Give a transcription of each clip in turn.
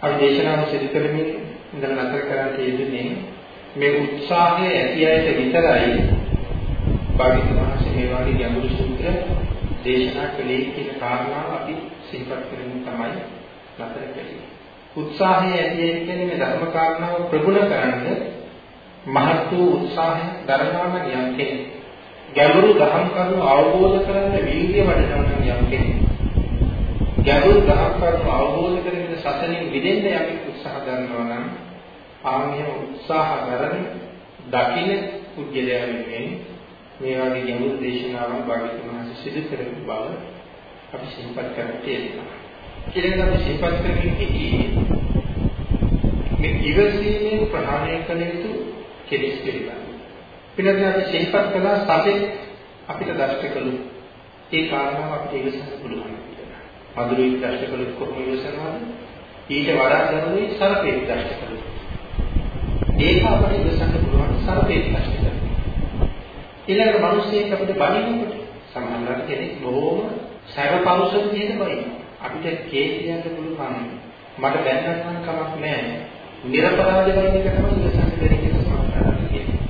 අපි දේශනාව සිදු කරමින් ඉඳලා නතර කරන්න තියෙන්නේ මේ උත්සාහය ඇති අයට විතරයි භාග්‍යවතුන් වහන්සේ මේ වගේ ගැඹුරු සූත්‍ර දේශනා කළේ කියන කාරණාව අපි සිහිපත් කරමින් තමයි නතර කළේ. උත්සාහය ඇති අය කියන්නේ මේ ධර්ම කාරණාව ප්‍රගුණ කරන්න මහත් වූ උත්සාහයක් දරනවම යම් කෙනෙක්. ගැඹුරු ධර්ම කරුණු අවබෝධ කරගන්න වීර්ය වඩනවම යම් කෙනෙක්. ගැඹුරු ධර්ම කරුණු අවබෝධ කරගෙන සසනින් මිදෙන්න යම් උත්සාහ ගන්නවා නම් ආන්‍ය උත්සාහ කරන දකින්න පුජ්‍යලයා වෙනුවෙන් මේ වගේ ගැඹුරු දේශනාවක් භාග්‍යතුන් වහන්සේ සිදු කරපු බව අපි සිහිපත් කරන්න තියෙනවා. ඊළඟට අපි සිහිපත් කරමින් සිටියේ මේ ඉවසීමෙන් ප්‍රහාණය කළ යුතු කෙලෙස් පිළිබඳව. පිළිබඳව අපි සිහිපත් කළා සතෙක් අපිට දෂ්ට කළු ඒ කාරණාව අපිට ඉවසන්න පුළුවන් කියලා. මధుරෙක් දෂ්ට කළොත් කොහොම ඉවසනවද? ඊට වඩා දරුණුයි සර්පෙක් දෂ්ට කළොත්. ඒක අපිට ඉවසන්න පුළුවන් සර්පෙක් දෂ්ට කළොත්. ඊළඟට මිනිස්සෙක් අපිට බනිනකොට සමහරවිට කෙනෙක් බොහොම සැර පෞරුෂ විදිහට බනිනවා. අපිට කේස් කියන්න පුළුවන්. මට බැන්නත් නම් කමක් නැහැ. නිර්පරාධ වෙන එක තමයි ඉවසන්න බැරි කියලා සමහරවිට කියනවා.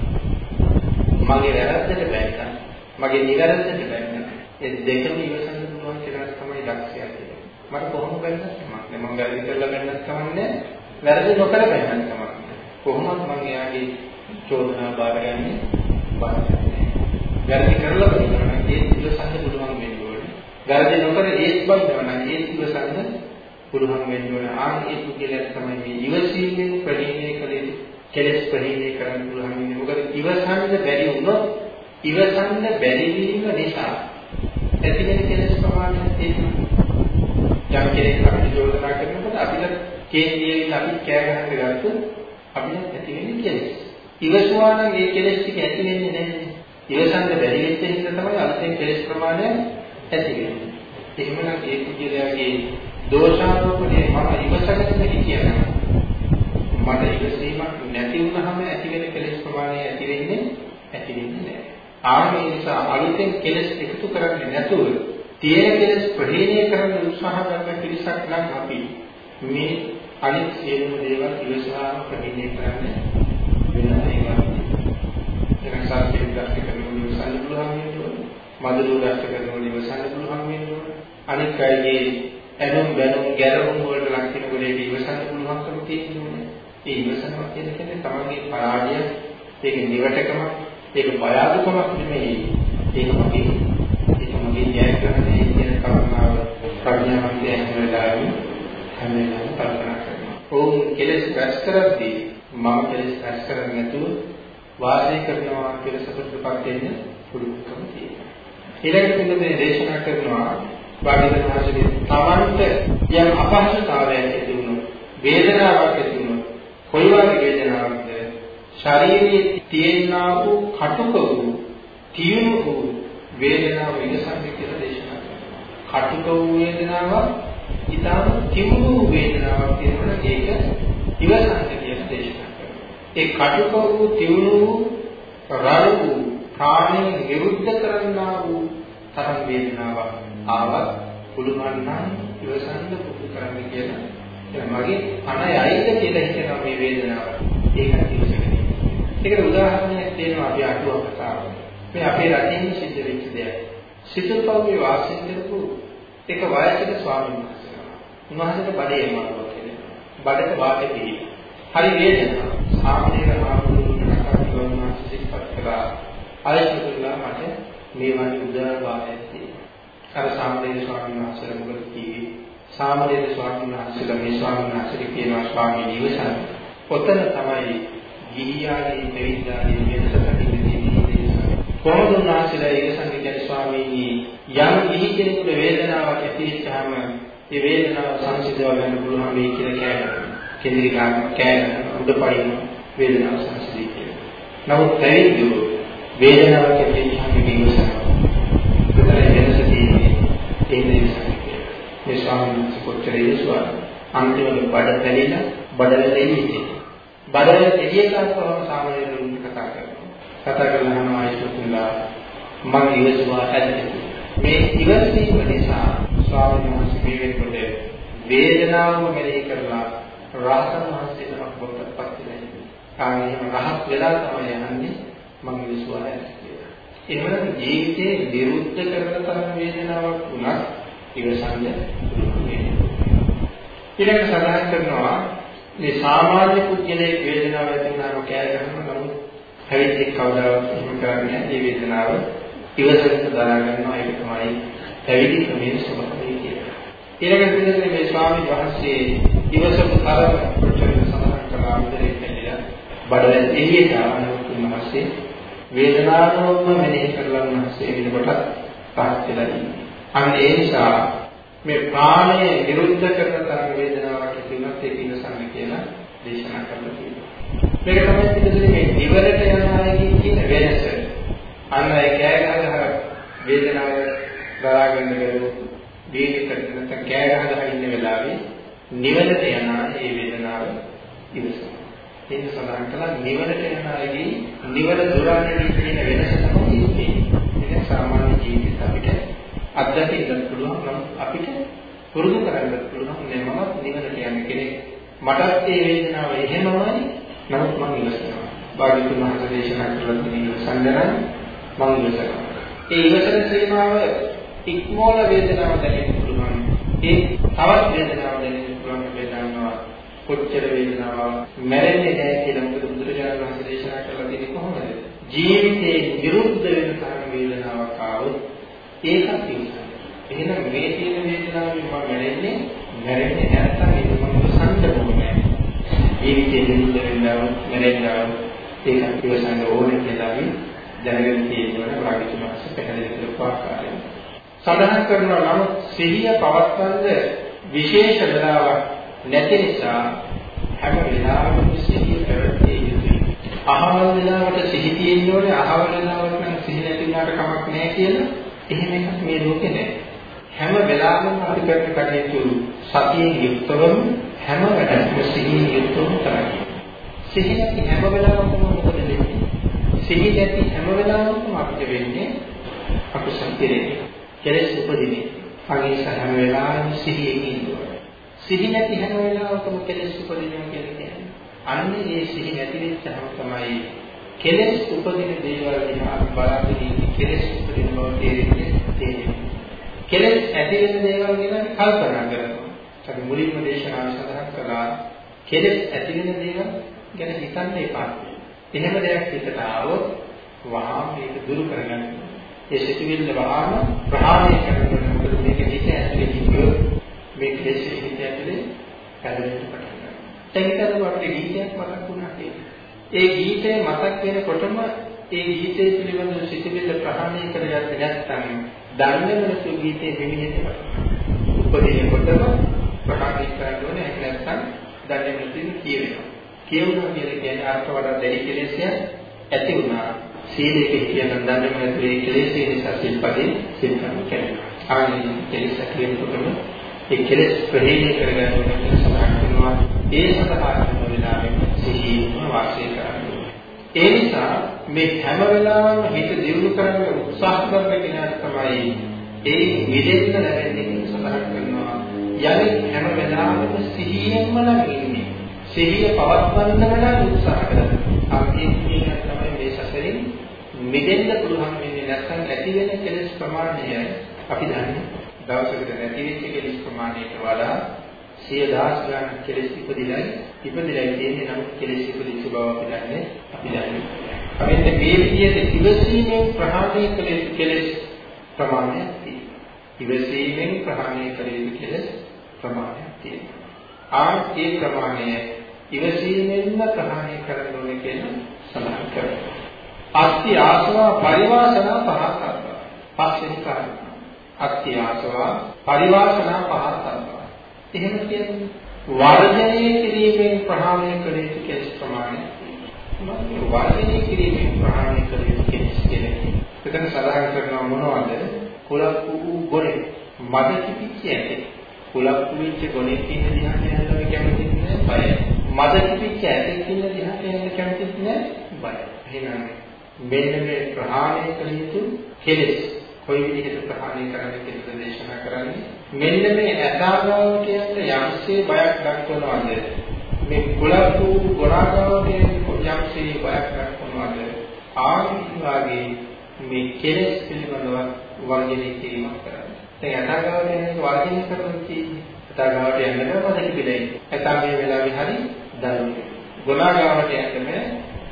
මගේ වැරද්දට බැන්නා. මගේ නිවැරද්දට බැන්නා. ඒ දෙකම ඉවසන්න පුළුවන් කියලා තමයි දක්ෂයා කියන්නේ. මට කොහොම බැන්නත් කමක් නැහැ. මම වැරදි කරලා බැන්නත් කමක් නැහැ. වැරදි නොකර බැන්නත් කමක් නැහැ. කොහොමද මම එයාගේ චෝදනා බාරගන්නේ? බාරගන්නේ. වැරදි කරලා බලනවා ඒ ඉවසන්න පුළුවන් වෙන්න ඕනේ. වැරදි නොකර ඒත් බලනවා ඒ ඉවසන්න පුළුවන් වෙන්න ඕනේ. ආන් ඒ පුද්ගලයා තමයි මේ ඉවසීමෙන් ප්‍රහීණය කළේ කෙලස් ප්‍රහීණය කරන්න පුළුවන් වෙන්නේ. මොකද ඉවසන්න බැරි වුණොත් ඉවසන්න බැරි වීම නිසා ඇති වෙන කෙලස් ප්‍රමාණය තියෙනවා. යම් කෙනෙක් අපිට යෝජනා කරනකොට අපිට කේන්ද්‍රයෙන් අපි කෑ ගහන්න ගත්තොත් අපිට ඇති වෙන්නේ කෙලස්. ඉවසුවා නම් ඒ කෙලස් ටික ඇති වෙන්නේ නැහැ. ඉවසන්න බැරි වෙච්ච නිසා තමයි අලුතෙන් කෙලස් ප්‍රමාණය ඇති වෙන්නේ. එහෙමනම් ඒ කුජලයාගේ දෝෂාරෝපණය මම ඉවසගෙන හිටියනම් මට ඉවසීමක් නැති වුනහම ඇති වෙන කෙලස් ප්‍රමාණය ඇති වෙන්නේ ඇති වෙන්නේ නැහැ. ආමේ නිසා අලුතෙන් කෙලස් එකතු කරන්නේ නැතුව තියෙන කෙලස් ප්‍රහීණය කරන්න උත්සාහ කරන පිරිසක් නම් අපි මේ අනිත් සියලුම දේවල් ඉවසාම ප්‍රහීණය කරන්න වෙනවා ඒවා. එනම් සාපේක්ෂ දර්ශක කරන ඉවසන්න පුළුවන් වෙනවා. මදුරු දර්ශක කරන ඉවසන්න පුළුවන් වෙනවා. අනිත් අයගේ ඇනුම් බැනුම් ගැරහුම් වලට ලක් වෙනකොට ඒක ඉවසන්න පුළුවන්කම තියෙනවා. ඒ ඉවසනවා කියන කෙනේ තමන්ගේ පරාජය, ඒක නිවටකම, ඒක බය අඩුකමක් නෙමෙයි. ඒක මගේ ප්‍රඥාවන්තය හැම වෙලාවෙම හැම වෙලාවෙම කල්පනා කරනවා. ඕම් කෙලස් රැස් කරද්දී මම කෙලස් රැස් කරන්නේ නැතුව වාසය කරනවා කියලා සතුටුපත් වෙන්න පුළුවන්කම තියෙනවා. ඊළඟට මේ දේශනා කරනවා භාග්‍යවතුන් වහන්සේ තමන්ට යම් අපහසුතාවයක් ඇති වුණොත් වේදනාවක් ඇති වුණොත් කොයි වගේ වේදනාවක්ද ශරීරයේ තියෙනා වූ කටුක වූ තියුණු වූ වේදනාව විඳසන්නේ කියලා දේශනා කරනවා කටුක වූ වේදනාවක් ඊටම තියුණු වූ වේදනාවක් කියනකොට ඒක ඉවසන්නේ කියලා දේශනා කරනවා ඒ කටුක වූ තියුණු වූ රළු වූ ප්‍රාණය නිරුද්ධ කරන්නා වූ තරම් වේදනාවක් ආවත් පුළුවන් නම් ඉවසන්න පුරුදු කරන්න කියලා. මගේ පණ යයිද කියලා හිතනවා මේ වේදනාව. ඒකත් ඉවසගෙන. ඒකට උදාහරණයක් තියෙනවා අපි අටුව කතාව. මේ අපේ රටේ සිද්ධ වෙච්ච දෙයක්. සිතුල්පව්වේ වාසය කරපු එක වයසක ස්වාමීන් වහන්සේ. උන්වහන්සේට බඩේ එමාරුවක් කියලා. බඩට වාතය පිළි. හරි වේදනාවක්. සාමනීර මහමුදුන් කතාවුනා සිද්ධපත් කළා. අයිතුල්ලා මට මේ වගේ උදාර වාතයක් තියෙනවා. අර සාමණේර ස්වාමීන් වහන්සේලා මොකද කිව්වේ? සාමණේර ස්වාමීන් වහන්සේලා මේ ස්වාමීන් වහන්සේට කියනවා ස්වාමීන් වහන්සේ ඔතන තමයි ගිහියාගේ දෙවිදාගේ වෙනස දකින්නේ කොහොමද උන්වහන්සේලා ඒක සංගීතය ස්වාමීනි යම් ගිහි කෙනෙකුට වේදනාවක් ඇති වෙච්චාම ඒ වේදනාව සංසිඳව ගන්න පුළුවන් වෙයි කියලා කෑගන්න. කෙන්ද්‍රී කෑගන්න උඩපයින් වේදනාව සංසිඳී කියලා. නමුත් පැවිද්දෝ වේදනාවක් ඇති වෙච්චාම විමසනවා. ඒ නිසා මේ ස්වාමීන් වහන්සේ කොච්චර ඉස්සුවා අන්තිමට බඩ පැලිලා බඩවැල එළියේ බඩවැල එළිය කාපුවම සාමාන්‍යයෙන් කතා කරනවා කතා කරලා අහනවා ඉස්සුතුලා මම ඉවසුවා ඇද්ද මේ ඉවසීම නිසා ස්වාමීන් වහන්සේ මේ වෙනකොට වේදනාවම මෙලෙහි කරලා රහතන් වහන්සේ නමක් බවට පත් වෙලා ඉන්නේ. කාණේම රහත් වෙලා තමයි යන්නේ මම විශ්වාසය කියලා. එහෙනම් ජීවිතේ විරුද්ධ කරන තරම් වේදනාවක් වුණත් ඉවසන්න ඊළඟ සඳහන් කරනවා මේ සාමාන්‍ය පුද්ගලයේ වේදනාව ඇති වුණාම කෑ ගන්නවා නමුත් හැවිද්දෙක් කවදාවත් එහෙම කරන්නේ නැහැ. මේ වේදනාව ඉවසන්න දරා ගන්නවා ඒක තමයි පැවිදි ක්‍රමයේ ස්වභාවය කියලා. ඊළඟට පිළිගන්නේ මේ ස්වාමීන් වහන්සේ ඉවසපු තරම ප්‍රචාර සඳහන් කළා උදේ කියලා බඩල එළියට ආවන උන්වහන්සේ වේදනාවම මෙනෙහි කරලා උන්වහන්සේ එනකොට පහත් වෙලා ඉන්නේ. අන්න ඒ නිසා මේ ප්‍රාණය විරුද්ධ කරන තරම් වේදනාවක් ඇති වුණත් ඒක ඉවසන්න කියලා දේශනා කරලා තියෙනවා. මේක තමයි පිළිදෙන්නේ මේ ඉවරට යන අයගේ කියන වෙනස. අන්න ඒ කෑ ගහ වේදනාව දරාගෙන ගලු දීනිකට නැත්නම් කෑ ගහ ගහ ඉන්න වෙලාවේ නිවනට යන ඒ වේදනාව ඉවසනවා. ඒක සඳහන් කළා නිවනට යන අයගේ නිවන දුරන්නේ කියන වෙනස තමයි ඉන්නේ. ඒක සාමාන්‍ය ජීවිතයට අපිට අත්දැකීම් පුළුවන් නම් අපිට පුරුදු කරගන්න පුළුවන් නේ මමත් නිවනට යන කෙනෙක්. මටත් ඒ වේදනාව එහෙමමයි නමුත් මම ඉවසනවා. භාග්‍යතුන් වහන්සේ දේශනා කළ තියෙන සංගණන් මම ඉවසනවා. ඒ ඉවසන සීමාව ඉක්මෝල වේදනාව දැනෙන්න පුළුවන්. ඒ තවත් වේදනාව දැනෙන්න පුළුවන් වේදනාව කොච්චර වේදනාවක් මැරෙන්නේ නැහැ කියලා මොකද බුදුරජාණන් වහන්සේ දේශනා කළා තියෙන්නේ කොහොමද? ජීවිතේ විරුද්ධ වෙන තරම් වේදනාවක් ආවොත් ඒකත් ඉවසන්න. එහෙනම් මේ තියෙන වේදනාවෙන් මම මැරෙන්නේ මැරෙන්නේ නැත්තම් ඒක මම සංකල්ප ඕනේ. ජීවිතේ විරුද්ධ වෙනවා මැරෙන්නවා ඒක ඉවසන්න ඕනේ කියලා අපි දැනගෙන තියෙනවා භාග්‍යතුන් වහන්සේ පැහැදිලි කරපු ආකාරයෙන්. සඳහන් කරනවා නම් සිහිය පවත්වන්න විශේෂ වෙලාවක් නැති නිසා හැම වෙලාවෙම සිහිය පැවැත්විය යුතුයි. අහවල් වෙලාවට සිහි තියෙන්න ඕනේ අහවල් වෙලාවට නම් සිහි නැති වුණාට කමක් නැහැ කියලා එහෙම එකක් මේ ලෝකේ නැහැ. හැම වෙලාවෙම අපි කරන කටයුතු සතියෙන් යුක්තවම හැම වැඩක්ම සිහියෙන් යුක්තවම කරන්නේ. සිහි නැති හැම වෙලාවකම මොකද වෙන්නේ? සිහි නැති හැම වෙලාවකම අපිට වෙන්නේ අකුසල කෙරෙන්නේ. කෙලෙස් උපදින්නේ. අගේස හැම වෙලාවෙම සිහියෙන් ඉන්නවා. සිහි නැති හැම වෙලාවකම කෙලෙස් උපදිනවා කියන්නේ. අන්නේ මේ සිහි නැති වෙච්චහම තමයි කෙලෙස් උපදින දේවල් දිහා බලාගෙන ඉන්නේ කෙලෙස් උපදින බව තේරෙන්නේ. කෙලෙස් ඇති වෙන දේවල් ගැන කල්පනා කරනවා. අපි මුලින්ම දේශනාව සඳහන් කළා කෙලෙස් ඇති වෙන දේවල් ගැන හිතන්න එපා. එහෙම දෙයක් හිතට ආවොත් වහාම මේක දුරු කරගන්න. ඒ සිතුවිල්ල වහාම ප්‍රහාණය කරන්න මොකද මේක හිත ඇතුලේ හිටියොත් මේ ක්ලේශය හිත ඇතුලේ පැදෙන්න පටන් ගන්නවා. එතනදී අපිට ගීතයක් මතක් වුණා ඒ ගීතය මතක් වෙනකොටම ඒ ගීතය පිළිබඳව සිතුවිල්ල ප්‍රහාණය කරගත්තේ නැත්නම් දන්නේම නැතුව ගීතේ දෙමිහෙට උපදිනකොටම ප්‍රහාණය කරන්න ඕනේ නැත්නම් දන්නේම නැතිව කියවෙනවා. කියවුණා කියලා කියන්නේ අර්ථ වඩා දෙවි කෙලෙසය ඇති වුණා. සීලයක කියන දන්නේම නැතුව ඒ කෙලෙසේ නිසා සිල්පදේ සිල්කම් කරනවා. ආනි කෙලෙස කියනකොටම ඒ කෙලෙස් ප්‍රහීණය කරගන්න ඕනේ සඳහන් කරනවා. ඒ සඳහා කරන වෙලාවෙම සිහියම වාසය කරන්න ඒ නිසා මේ හැම වෙලාවෙම හිත දියුණු කරන්න උත්සාහ කරන කෙනාට තමයි ඒ විදෙන්න ලැබෙන්නේ සඳහන් කරනවා. යන්නේ හැම වෙලාවෙම සිහියෙන්ම නම් ඉන්නේ. සිහිය පවත්වන්න නම් උත්සාහ කරනවා. අපි කියන්නේ තමයි මේ සසරින් මිදෙන්න පුළුවන් වෙන්නේ නැත්නම් ඇති වෙන කෙලෙස් ප්‍රමාණය අපි දන්නේ. දවසකට නැති වෙච්ච කෙලෙස් ප්‍රමාණයට වඩා සිය දහස් ගණන් කෙලෙස් ඉපදිලා ඉපදිලා තියෙන්නේ නමුත් කෙලෙස් ඉපදිච්ච බව අපි දන්නේ අපි දන්නේ. අපිට මේ විදිහට ඉවසීමෙන් ප්‍රහාණය කළ කෙලෙස් ප්‍රමාණයක් තියෙනවා. ඉවසීමෙන් ප්‍රහාණය කළ යුතු කෙලෙස් ප්‍රමාණයක් තියෙනවා. ආර්ථික ප්‍රමාණය ඉවසීමෙන්ම ප්‍රහාණය කරන්න ඕනේ කියලා සඳහන් කරනවා. අත්ති ආසවා පරිවාසනා පහක් පස්වෙනි කාරණා. අත්ති ආසවා පරිවාසනා පහක් එහෙම කියන්නේ වර්ධනය කිරීමෙන් ප්‍රහාණය කළ යුතු කෙලෙස් ප්‍රමාණය. වර්ධනය කිරීමෙන් ප්‍රහාණය කළ යුතු කෙලෙස් කියන්නේ. එතන සඳහන් කරනවා මොනවද? කුලක් වූ ගොනේ මද කිපිච්ච ඇති. කුලක් වෙච්ච ගොනේ කියන දිහාට යනවා කැමති නෑ බය. මද කිපිච්ච ඇති කියන දිහාට යන්න කැමති නෑ බය. එහෙනම් මෙන්න මේ ප්‍රහාණය කළ යුතු කෙලෙස් කොයි විදිහට ප්‍රහාණය කරන්න කියලා දේශනා කරන්නේ මෙන්න මේ ඇතාගාව කියන්නේ යම්සේ බයක් දක්වනවාද මේ කුලතු ගොඩාගාවගේ යම්සේ බයක් දක්වනවාද ආවිවාගේ මේ කෙලෙස් පිළිබඳව වර්ජනය කිරීමක් කරන්නේ. දැන් යථාගාවට යන්නේ වර්ජනය කරනවා කියන්නේ යථාගාවට යන්න බෑ මතක පිළියි. යථා මේ වෙලාවේ හරි දරුවෝ. ගොඩාගාවට යන්නේ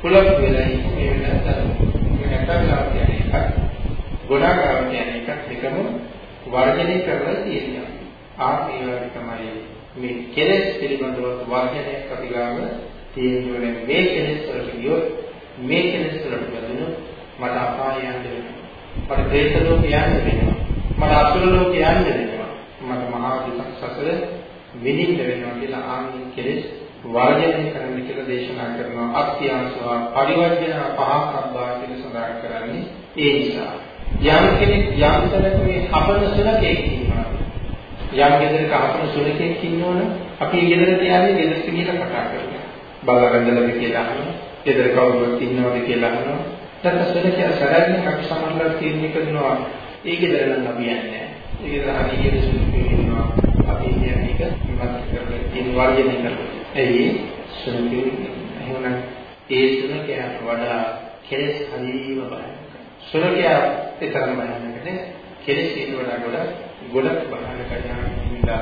කුලතු වෙලයි මේ වෙලාවට දරුවෝ. මේ යථාගාවට යන එකක් ගොඩාගාවට යන එකක් එකම වර්ජනය කරලා තියෙනවා. ආ ඒ වගේ තමයි මේ කෙලෙස් පිළිබඳව වර්ජනයක් අපි ගාව තියෙන්නේ මේ කෙලෙස් වලට ගියොත් මේ කෙලෙස් වලට බැඳුනොත් මට අපාය යන්න වෙනවා. මට പ്രേත ලෝක යන්න වෙනවා. මට අසුර ලෝක යන්න වෙනවා. මට මහා දුක් සසර විඳින්න වෙනවා කියලා ආන්ගේ කෙලෙස් වර්ජනය කරන්න කියලා දේශනා කරනවා. අත්‍යාසවා පරිවර්ජන පහක්බ්බා කියලා සඳහන් කරන්නේ ඒ නිසා. යම් කෙනෙක් යම් තැනක මේ අපන සුලකේ ඉන්නවා. යම් ගෙදරක අපන සුලකෙක් ඉන්නවනම් අපි ගෙදරට යන්නේ ගෙදරට ගිහලා කතා කරනවා. බාලරංගලද කියලා අහනවා. ගෙදර කවුරුත් ඉන්නවද කියලා අහනවා. දැන් සුලකේ සරන්නේ අපි සමහරවල් තීරණය කරනවා. ඒ ගෙදර නම් අපි යන්නේ නැහැ. ඒ ගෙදර හරියට සුලකේ ඉන්නවා. අපි කියන්නේ එක විමර්ශන කරලා තියෙන වර්ජනය කරනවා. එයි සුලකේ එහෙනම් ඒ සුලකයට වඩා කෙලස් හරියම බලන්න. සුලකයා විතරම බලන්නකනේ කෙලෙස් ඊට වඩා ගොඩක් ගොඩක් බහන කඥානින්දා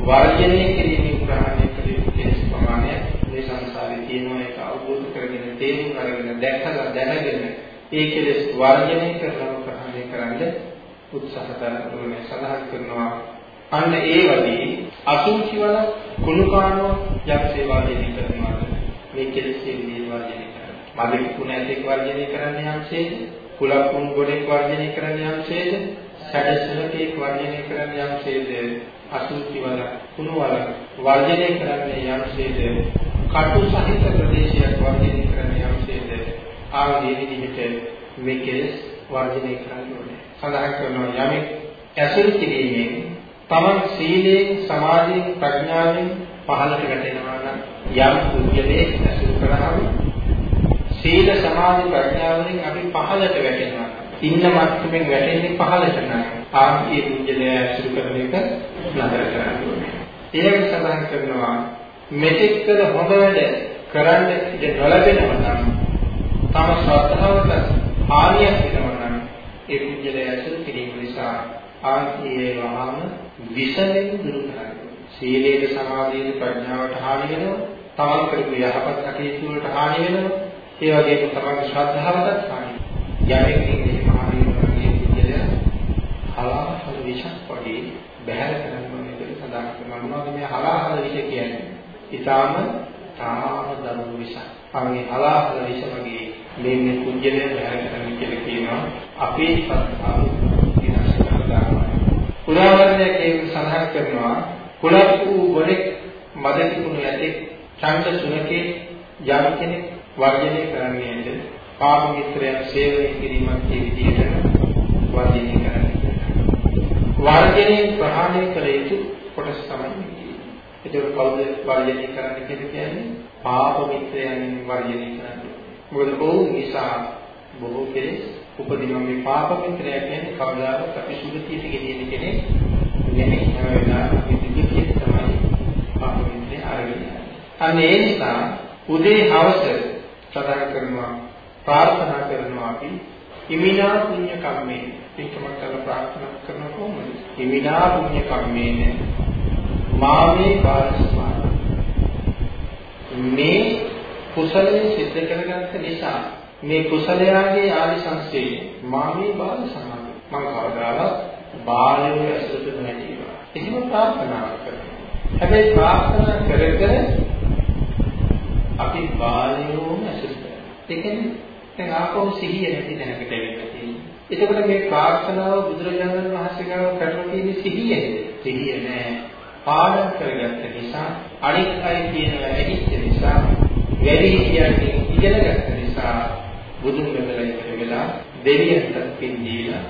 වර්ජනය කිරීමේ ප්‍රහාණය කළ යුතු කෙලෙස් ප්‍රමාණය මේ සංසාරේ තියෙනවා ඒක අවබෝධ කරගෙන තේරුම් අරගෙන දැක්කලා දැනගෙන ඒ කෙලෙස් වර්ජනය කරලා ප්‍රහාණය කරන්න උත්සාහ කරනවා සඳහන් කරනවා. අන්න ඒ වගේ අසුචි වල කුණු කාණෝ යම් සේවාදීනි කරනවා මේ කෙලෙස් වර්ජනය කරනවා මදික කුණ ඇතෙක් වර්ජනය කරන්න යම්සේද කුලකුන් ගොඩෙක් වර්ජනය කරන්න යම්සේද සැඩසලකේක් වර්ජනය කරන්න යම්සේද අසුචි වල කුණු වල වර්ජනය කරන්න යම්සේද කටු සහිත ප්‍රදේශයක් වර්ජනය කරන්න යම්සේද ආදී විදිහට මේ කෙලස් වර්ජනය කරන්න ඕනේ. සඳහන් කරනවා යමෙක් ඇසුරු කිරීමෙන් තමන් සීලයෙන් සමාධියෙන් ප්‍රඥාවෙන් පහළට වැටෙනවා නම් යම් කුජලයේ ඇසුරු කරාම සීල සමාධි ප්‍රඥාවලින් අපි පහළට වැටෙනවා. ඉන්න මට්ටමින් වැටෙන්නේ පහළට නම් ආර්ය පුජ්‍යලය ඇසුරු කරන එක නතර කරන්න ඕනේ. ඊළඟ සඳහන් කරනවා මෙතෙක් කළ හොඳ වැඩ කරන්න ඉඩ නොලැබෙනවා නම් තම ශ්‍රද්ධාවට හානියක් වෙනවා නම් ඒ පුජ්‍යලය ඇසුරු කිරීම නිසා ආර්ය වහාම විසලෙන් දුරු කරගන්න. සීලයේ සමාධියේ ප්‍රඥාවට හානි වෙනවා. තමන් කරපු යහපත් කටයුතු වලට හානි වෙනවා. ඒ වගේම තමයි ශ්‍රද්ධාවටත් හානි. යමෙක් ඉන්නේ මහණියෝගේ විදිය හලාහල විෂක් වගේ බහැර කරනවා මේක සඳහන් කරනවා මොනවද මේ හලාහල විෂ කියන්නේ? ඊටාම තාම දරුණු විෂ. අනේ හලාහල විෂ වගේ මේ මේ කුජලය බහැර කරන්න කියලා කියනවා. අපේ ශ්‍රද්ධාව විනාශ කරනවා. උදාහරණයක් ඒක සඳහන් කරනවා කුලප් වූ ගොඩෙක් මදතිකුණු ඇතේ ඡන්ද සුනකේ යම් කෙනෙක් වර්ජනය කරන්නේද පාප මිත්‍රයන් සේවය කිරීමක් මේ විදිහට වර්ජනය කරන්නේ. වර්ජනයෙන් ප්‍රහාණය කළ යුතු කොටස් තමයි. ඒක කවුද වර්ජනය කරන්න කියන්නේ? පාප මිත්‍රයන් වර්ජනය කරන්නේ. මොකද ඔවුන් නිසා බොහෝ කෙනෙක් උපදිනවා මේ පාප මිත්‍රයා කියන්නේ කවදාවත් අපි සුගතියට ගෙනියන කෙනෙක් නෙමෙයි. හැම වෙලාවෙම අපි දුකියට තමයි පාප මිත්‍රය අරගෙන යන්නේ. අන්න ඒ නිසා උදේ හවස සඳහන් කරනවා ප්‍රාර්ථනා කරනවා අපි හිමිනා පුණ්‍ය කම්මේ පිටකමක් කරලා ප්‍රාර්ථනා කරන කොහොමද හිමිනා පුණ්‍ය කම්මේන මාමේ පාරස්මාන මේ කුසලයේ සිද්ධ කරගත්ත නිසා මේ කුසලයාගේ ආනිසංසයේ මාමේ බාල සමාන මම කවදාවත් බාලයෝ ඇසුරට නැතිවා එහෙම ප්‍රාර්ථනා කරනවා හැබැයි ප්‍රාර්ථනා කර කර අපි බාලයෝම ඇසුරු කරනවා. ඒ කියන්නේ දැන් ආපහු සිහිය නැති තැනකට එන්න තියෙන්නේ. එතකොට මේ ප්‍රාර්ථනාව බුදුරජාණන් වහන්සේ ගාව කරලා තියෙන සිහියද? සිහිය නෑ. පාඩම් කරගත්ත නිසා අනික් අය කියනවා ඇහිච්ච නිසා වැඩි කියන්නේ ඉගෙනගත්ත නිසා බුදුන් වහන්සේ ඉතර වෙලා දෙවියන්ට පින් දීලා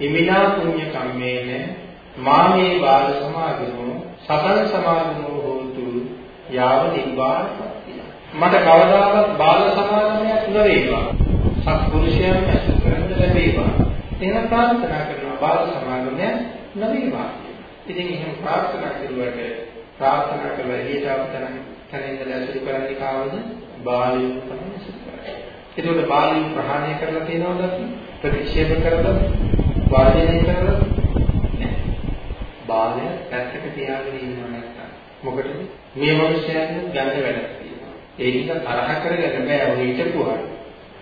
හිමිනා පුණ්‍ය කම්මේන මාමේ බාල සමාගමෝ සතන් සමාගමෝ හෝතු යාව නිබ්බාන මට කවදාවත් බාල සමාගමයක් නොවේවා. සත්පුරුෂයන් ඇසුරු කරන්න ලැබේවා. එහෙම ප්‍රාර්ථනා කරනවා බාල සමාගමයක් නොවේවා. ඉතින් එහෙම ප්‍රාර්ථනා කරුවට ප්‍රාර්ථනා කළා එළියට අවතන තැනින්ද ඇසුරු කරන්නේ කාවද? බාලයෝ තමයි ඇසුරු කරන්නේ. ඒකෝට බාලයෝ ප්‍රහාණය කරලා තියෙනවද? ප්‍රතික්ෂේප කරලා වර්ජනය කරලා නැහැ. බාලය පැත්තක තියාගෙන ඉන්නව නැත්තම් මොකටද? මේ මිනිස්යාගේ ගන්න වැඩක් තියෙනවා. ඒක තරහ කරගෙන බෑ ඔය හිටපුවා.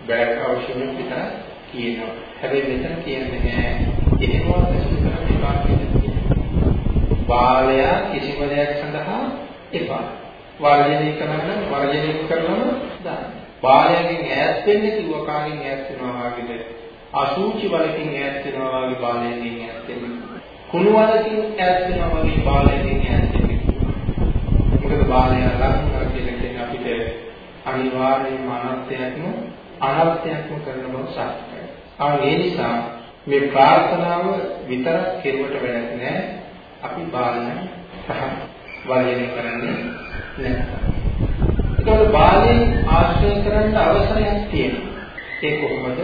බෑක් අවශ්‍ය වෙන විතර කියනවා. හැබැයි මෙතන කියන්නේ නෑ එහෙමවත් ඇසුරු කරන්න එපා කියලා. බාලය කිසිම දෙයක් සඳහා එපා. වර්ජනය කරන්න වර්ජනය කරනම දාන්න. බාලයෙන් ඈත් වෙන්න කිව්ව කාගෙන් ඈත් වෙනවා වගේද? අසූචි වලකින් ඈත් වෙනවා වගේ බාලයෙන් ඈත් වෙන්න. කුණු වලකින් ඈත් වෙනවා වගේ බාලයෙන් ඈත් වෙන්න. මොකද බාලය ලක්ෂණ කියලා කියන්නේ අපිට අනිවාර්යයෙන්ම අනර්ථයක්ම අනර්ථයක්ම කරන බව සත්‍යයි. ආ ඒ නිසා මේ ප්‍රාර්ථනාව විතරක් කෙරුවට වැඩක් නැහැ. අපි බාලයන් සහ වර්ජනය කරන්නේ නැහැ. ඒකවල බාලයන් ආශ්‍රය කරන්න අවසරයක් තියෙනවා. ඒ කොහොමද?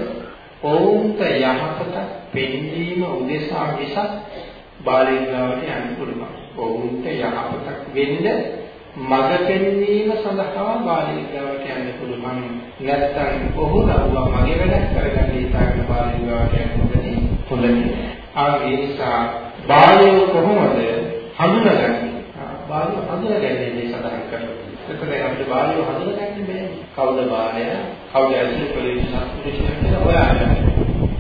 ඔවුන්ට යහපත පෙන්වීම උදෙසා මිසක් බාලයන් ගාවට යන්න පුළුවන්. ඔවුන්ට යහපතක් වෙන්න මඟ පෙන්වීම සඳහා බාලයන් ගාවට යන්න පුළුවන්. නැත්නම් ඔහු ලබුවා මගේ වැඩක් කරගන්න ඉතාලි බාලයන් ගාවට යන්න හොඳයි. ආ ඒ නිසා බාලයෝ කොහොමද හඳුනගන්නේ? බාලයෝ හඳුනගන්නේ මේ සඳහන් කරනවා. එතකොට අපිට බාලයෝ හඳුනගන්න බෑ. කවුද බාලය? කවුද ඇසුරු කළ යුතු සත්පුරුෂයන් කියලා හොයාගන්න.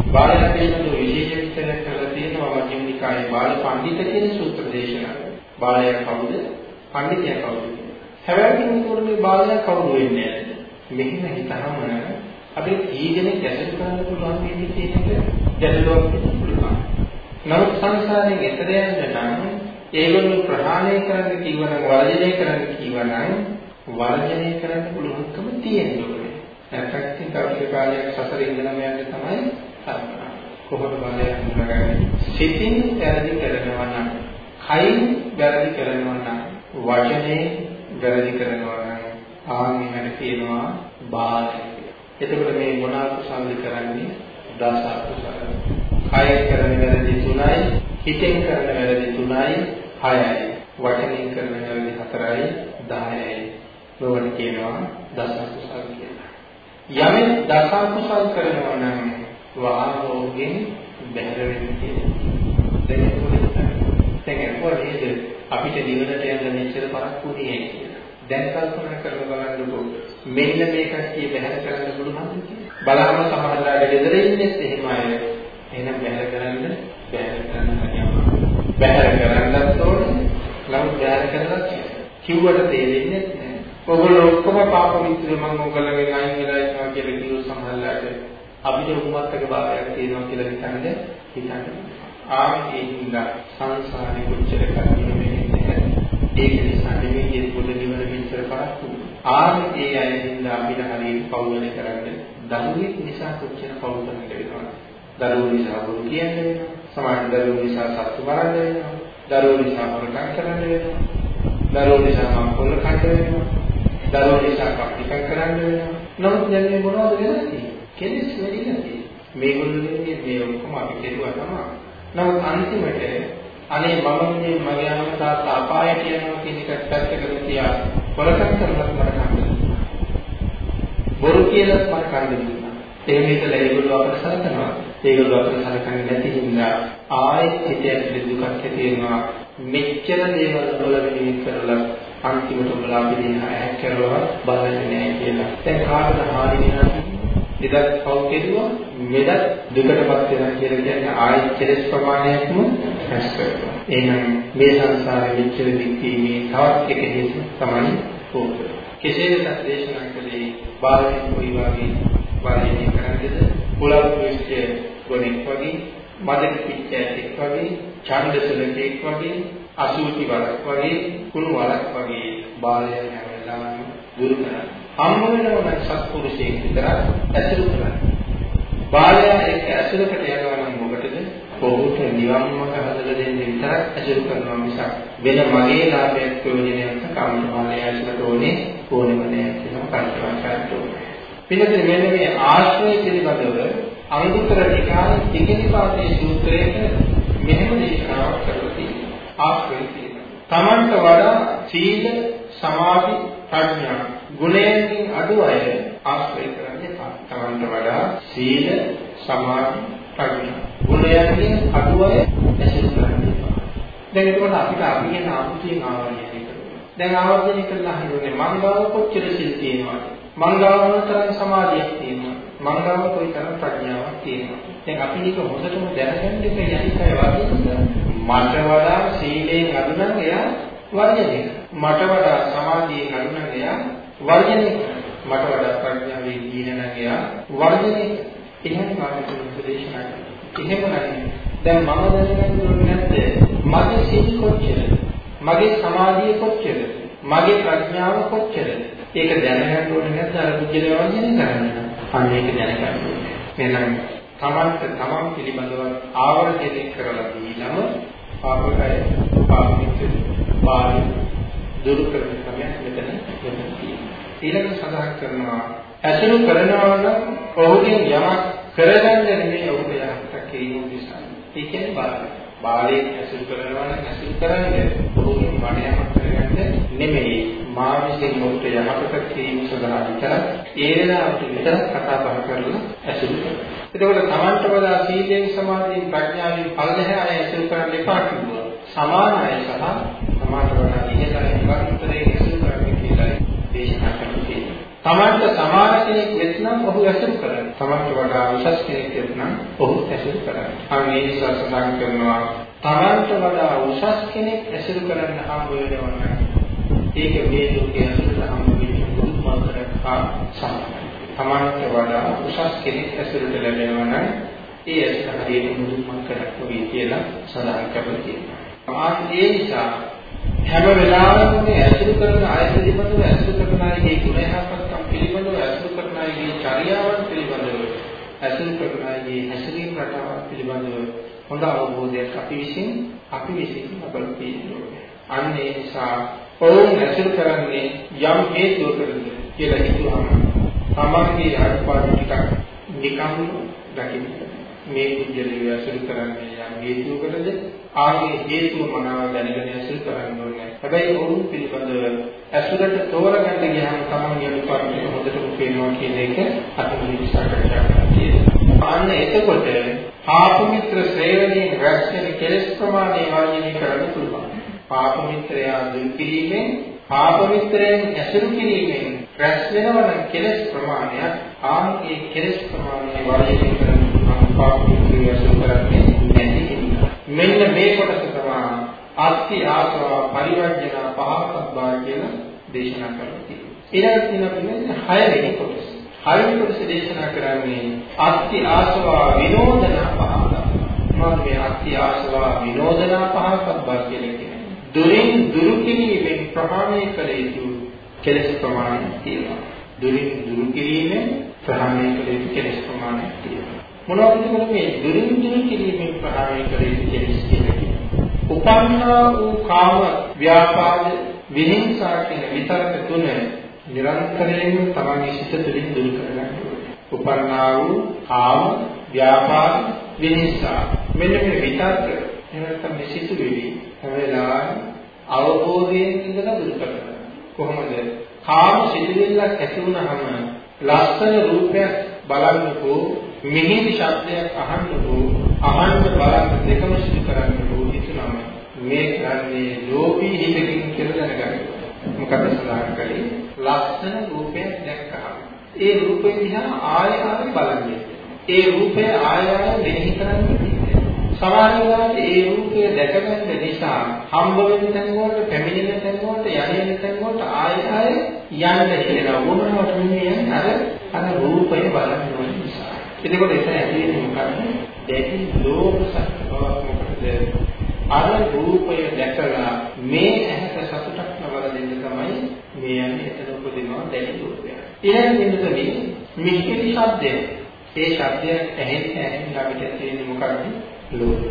බාලය පිළිබඳව විශේෂ විස්තර කරලා තියෙනවා මධ්‍යම නිකායේ බාල පඬිත කියන සූත්‍ර දේශනාව. බාලය කවුද? පඬිතයා කවුද? හැබැයි මේකෝර මේ බාලය කවුද වෙන්නේ නැහැ. මෙහෙම හිතනම අපිට ඊගෙන ගැසෙන්න කරන්න පුළුවන් මේ විදිහට ගැටලුවක් පුළුවන්. නමුත් සංසාරයෙන් එතර යන්න නම් ඒගොල්ලෝ ප්‍රහාණය කරන්න කිව්වනම් වර්ජනය කරන්න කිව්වනම් වර්ජනය කරන්න පුළුවන්කම තියෙනවා. නැත්නම් කවුරු කාලයක් සසර ඉඳනම යන්න තමයි කල්පනා. කොහොමද බලයක් හඳුනාගන්නේ? සිතින් වැරදි කරනවා නම්, කයින් වැරදි කරනවා නම්, වචනේ වැරදි කරනවා නම් ආන්හිමට කියනවා බාධක. එතකොට මේ මොන අකුසල්ද කරන්නේ? දස අකුසල. කය කරන වැරදි තුනයි, හිතෙන් කරන වැරදි තුනයි, හයයි. වචනෙන් කරන වැරදි හතරයි, 10යි. මේවට කියනවා දස අකුසල කියලා. යමෙක් දස අකුසල් කරනවා නම් වාහෝගෙන් බැහැර වෙන්න කියලා. දැන් ඒක කොහොමද? අපිට නිවනට යන්න මෙච්චර පරක්කුනේ කියලා. දැන් කල්පනා කරලා බලන්නකෝ මෙන්න මේක කිය බැහැර කරන්න පුළුවන්ද කියලා. බලන්න සමහරවිට ගෙදර ඉන්නේ එහෙම අය. එහෙනම් බැහැර කරන්න බැහැර කරන්න හරියම. බැහැර කරන්නත් ඕනේ. නමුත් බැහැර කරලා කිව්වට තේරෙන්නේ නැහැ. ඔයගොල්ලෝ ඔක්කොම පාප මිත්‍ර මම ඔයගොල්ලෝගෙන් අයින් වෙලා ඉන්නවා කියලා කිව්ව සමහරවිට අපිට උමත්තක භාවයක් තියෙනවා කියලා හිතන්නේ හිතන්නේ. ආ ඒ හින්දා සංසාරේ කොච්චර කන්නේ ඒක නිසා නෙමෙයි ඒ පොඩ නිවන මෙච්චර පරක්කු. ආන්නේ ඒ අය හින්දා අපිට හරියට පවුලන කරන්න දරුවෙක් නිසා කොච්චර පවුල් කරන්න වෙනවද? දරුවෝ නිසා බොරු කියන්න වෙනවා. සමාජ දරුවෝ නිසා සත්තු මරන්න වෙනවා. දරුවෝ නිසා හොරකම් කරන්න වෙනවා. දරුවෝ නිසා මංකොල්ල කන්න වෙනවා. දරුවෝ නිසා කප්පිකම් කරන්න වෙනවා. නමුත් දැන් මේ මොනවද වෙන්නේ? කෙලෙස් වැඩි නැති. මේගොල්ලෝ මේ ඔක්කොම අපි කෙරුවා තමයි. නමුත් අන්තිමට අනේ මම මේ මගේ අම්මා තාත්තා අපායට යනවා කියන එක පැත්තකට තියා පොරකම් කරලත් මට කන්න. බොරු කියලාත් මට කන්න දුන්නා. එහෙම හිතලා ඒගොල්ලෝ අපට සලකනවා. ඒගොල්ලෝ අපට සලකන්නේ නැති හින්දා ආයෙත් හිතේ ඇතුලේ දුකක් ඇති වෙනවා. මෙච්චර දේවල් වල වෙනින් කරලා අන්තිමට ඔබලා පිළින ඇහැක් කරලවත් බලන්නේ නැහැ කියලා. දැන් කාටද හානි වෙනවා එදත් පව් කෙරුවා මෙදත් දුකටපත් වෙනවා කියලා කියන්නේ ආයෙත් කෙලස් ප්‍රමාණයක්ම රැස් කරනවා. එහෙනම් මේ සංසාරෙ මෙච්චර දික්කීමේ තවත් එක හේතු තමයි ඕක. කෙසේද දේශනා කළේ බාහිර කොයි වගේ වාදිනේ කරන්නේද? පුලක් වෙච්ච ගොනෙක් වගේ, මදක පිච්චයක් වගේ, ඡන්දසලකෙක් වගේ, අසුචි වලක් වගේ, කුණු වලක් වගේ බාලය හැම වෙලාවෙම දුරු කරන්නේ. හම්බ වෙනවනම් සත්පුරුෂයෙක් විතරක් ඇසුරු කරන්නේ. බාලයා එක්ක ඇසුරකට යනවා නම් මොකටද? ඔහුට නිවන් මාර්ග හදලා දෙන්න විතරක් ඇසුරු කරනවා මිසක් වෙන මගේ ලාභයක් ප්‍රයෝජනයක් කවුරු බාලයා ඇසුරට ඕනේ ඕනෙම නෑ කියලා කල්පනා කරනවා. පිළිතුරු මෙන්න මේ ආශ්‍රය පිළිබඳව අංගුත්තර නිකායේ තිගිනිපාතේ සූත්‍රයේ මෙහෙම දේශනාවක් කරලා තියෙනවා. ආශ්‍රය තියෙනවා. තමන්ට වඩා සීල, සමාධි, ප්‍රඥා ගුණයෙන් අඩු අය ආශ්‍රය කරන්න එපා. තමන්ට වඩා සීල සමාධි ප්‍රඥා ගුණයෙන් අඩු අය ඇසුරු කරන්න එපා. දැන් එතකොට අපිට අපි කියන ආපුතියෙන් ආවර්ජනය කරනවා. දැන් ආවර්ජනය කළා හිතන්නේ මං ගාව කොච්චර සිල් තියෙනවද? මං ගාව මොනතරම් සමාධියක් තියෙනවද? මං ගාව කොයිතරම් ප්‍රඥාවක් තියෙනවද? දැන් අපි මේක හොඳටම දැනගන්න ඉතින් යටිකය වගේ මට වඩා සීලයෙන් අඩු නම් එයා වර්ජනය. මට වඩා සමාධියෙන් අඩු නම් එයා වර්ජනය. මට වඩා ප්‍රඥාවෙන් දින නම් එයා වර්ජනය. එහෙම මාර්ග උපදේශනා එහෙම නැහැ දැන් මම දැනගන්න ඕනේ නැද්ද? මගේ සීල කොච්චරද? මගේ සමාධිය කොච්චරද? මගේ ප්‍රඥාව කොච්චරද? ඒක දැනගන්න ඕනේ නැද්ද? අර බුද්ධ වර්ජනය කරන්න. අන්න ඒක දැනගන්න ඕනේ එහෙනම් තමන්ට තමන් පිළිබඳව ආවරණය කරලා දීලම පාපකය පාපමිත්‍ය පාලි දුරු කරන ක්‍රමයක් මෙතන මෙතන තියෙනවා. ඊළඟ සඳහන් කරනවා ඇසුරු කරනවා නම් ඔහුගෙන් යමක් කරගන්න නෙමෙයි ඔහුට යහපත කිරීම නිසා. ඒ කියන්නේ බාලය. බාලයෙන් ඇසුරු කරනවා නම් ඇසුරු කරන්නේ ඔහුගෙන් වඩයක් කරගන්න නෙමෙයි. මා විසින් ඔහුට යහපත කිරීම සඳහා විතර ඒ වෙලාවට විතර කතා බහ කරලා ඇසුරු කරනවා. එතකොට Tamanට වඩා සීලයෙන් සමාධියෙන් ප්‍රඥාවෙන් පල්ලෙහා අය ඇසුරු කරන්න එපා කිව්වා. සමාන අය සහ සමාන වඩා ඉහළයි වර්තරේ ඇසුරු කරන්න කියලා දේශනා කරනවා. තමන්ට සමාන කෙනෙක් වෙත්නම් ඔහු ඇසුරු කරන්න. තමන්ට වඩා උසස් කෙනෙක් වෙත්නම් ඔහු ඇසුරු කරන්න. අන්න ඒ නිසා සඳහන් කරනවා තමන්ට වඩා උසස් කෙනෙක් ඇසුරු කරන්න හම්බ වෙනවා නම් ඒක මේ ලෝකයේ ඇසුරට හම්බ වෙන්නේ බුදුමාතරක් හා සමානයි. තමන්ට වඩා උසස් කෙනෙක් ඇසුරට ලැබෙනවා නම් ඒ ඇසුර හරියට බුදුමාතරක් වගේ කියලා සඳහන් කරලා තියෙනවා. ආ ඒ නිසා හැම වෙලාවෙම මේ ඇසුරු කරන අය පිළිබඳව ඇසුරු කරන අයගේ ගුණ යහපත්කම් පිළිබඳව ඇසුරු කරන අයගේ චර්යාවන් පිළිබඳව ඇසුරු කරන අයගේ හැසිරීම රටාවන් පිළිබඳව හොඳ අවබෝධයක් අපි විසින් අපි විසින් ලබා තියෙනවා. අන්න ඒ නිසා ඔවුන් ඇසුරු කරන්නේ යම් හේතුවකටද කියලා හිතුවම තමන්ගේ අඩපාඩු ටිකක් නිකම්ම දකින්න. මේ කුජලිය ඇසුරු කරන්නේ යම් හේතුවකටද ආගේ හේතුව මනාව දැනගෙන ඇසුරු කරන්න ඕනේ. හැබැයි ඔවුන් පිළිබඳව ඇසුරට තෝරගන්න ගියාම තමන්ගේ අනුපාතය හොඳටම පේනවා කියන එක අතුලින් සාකච්ඡා කරනවා. අන්න එතකොට පාප මිත්‍ර ශ්‍රේණියෙන් රැස් වෙන කෙලෙස් ප්‍රමාණය වර්ජනය කරන්න පුළුවන්. පාප මිත්‍රයා දුරු කිරීමෙන් පාප මිත්‍රයන් ඇසුරු කිරීමෙන් රැස් වෙනවන කෙලෙස් ප්‍රමාණයක් ආන්ගේ කෙලෙස් ප්‍රමාණය වර්ජනය කරන්න පුළුවන් පාප මිත්‍රය ඇසුරු කරන්නේ නැති මෙන්න මේ කොටස තමයි අත්ති ආසවා පරිවර්ජන පහක්බා කියලා දේශනා කරලා තියෙනවා. ඊළඟට තියෙනවා හයවෙනි කොටස. හයවෙනි කොටස දේශනා කරන්නේ අත්ති ආසවා විනෝදන පහක්බා. මොකද මේ අත්ති ආසවා විනෝදන පහක්බා කියලා කියන්නේ? දුරින් දුරු කිරීමෙන් ප්‍රහාණය කළ යුතු කෙලෙස් ප්‍රමාණය තියෙනවා. දුරින් දුරු කිරීමෙන් ප්‍රහාණය කළ යුතු කෙලෙස් ප්‍රමාණය තියෙනවා. මොනවද කියන්නේ මේ දුරින් දුරු කිරීමෙන් ප්‍රහාණය කළ යුතු කෙලෙස් කියන්නේ? උපන්නා වූ කාම ව්‍යාපාද විහිංසා කියන විතරක තුන නිරන්තරයෙන්ම තමන්ගේ සිත තුළින් දුරු කරගන්න ඕනේ. උපන්නා වූ කාම ව්‍යාපාද විහිංසා මෙන්න මේ විතරක එහෙනම් මේ සිතුවිලි හැම වෙලාවෙම අවබෝධයෙන් ඉඳලා දුරු කරගන්න. කොහොමද? කාම සිතුවිල්ලක් ඇති වුනහම ලස්සන රූපයක් බලන්නකෝ මිහිරි ශබ්දයක් අහන්නකෝ අහන්න බලන්න දෙකම සිදු කරන්නකෝ හිතනම මේ කරන්නේ ලෝභී හිතකින් කියලා දැනගන්න. මොකද සඳහන් කළේ ලස්සන රූපයක් දැක්කහම ඒ රූපය දිහා ආය ආය බලන්නේ. ඒ රූපය ආය ආය මෙනෙහි කරන්නේ. සමහර වෙලාවට ඒ රූපය දැකගන්න නිසා හම්බ වෙන තැන් වලට පැමිණෙන තැන් වලට යන්නේ තැන් වලට ආය ආය යන්න කියලා වුණාට නෙමෙයි අර අර රූපය බලන්න නිසා. එතකොට එතන ඇති වෙන්නේ මොකක්ද? දැකි ලෝක සත්‍ය බවක් මොකද? අර රූපය දැකලා මේ ඇහැට සතුටක් ලබා දෙන්න තමයි මේ යන්නේ එතන උපදිනවා දැකි රූපය. ඊළඟ බින්දුවනේ මිහිරි ශබ්දය. ඒ ශබ්දය ඇහෙන් ඇහෙන් අපිට තියෙන්නේ මොකක්ද? ලෝකය.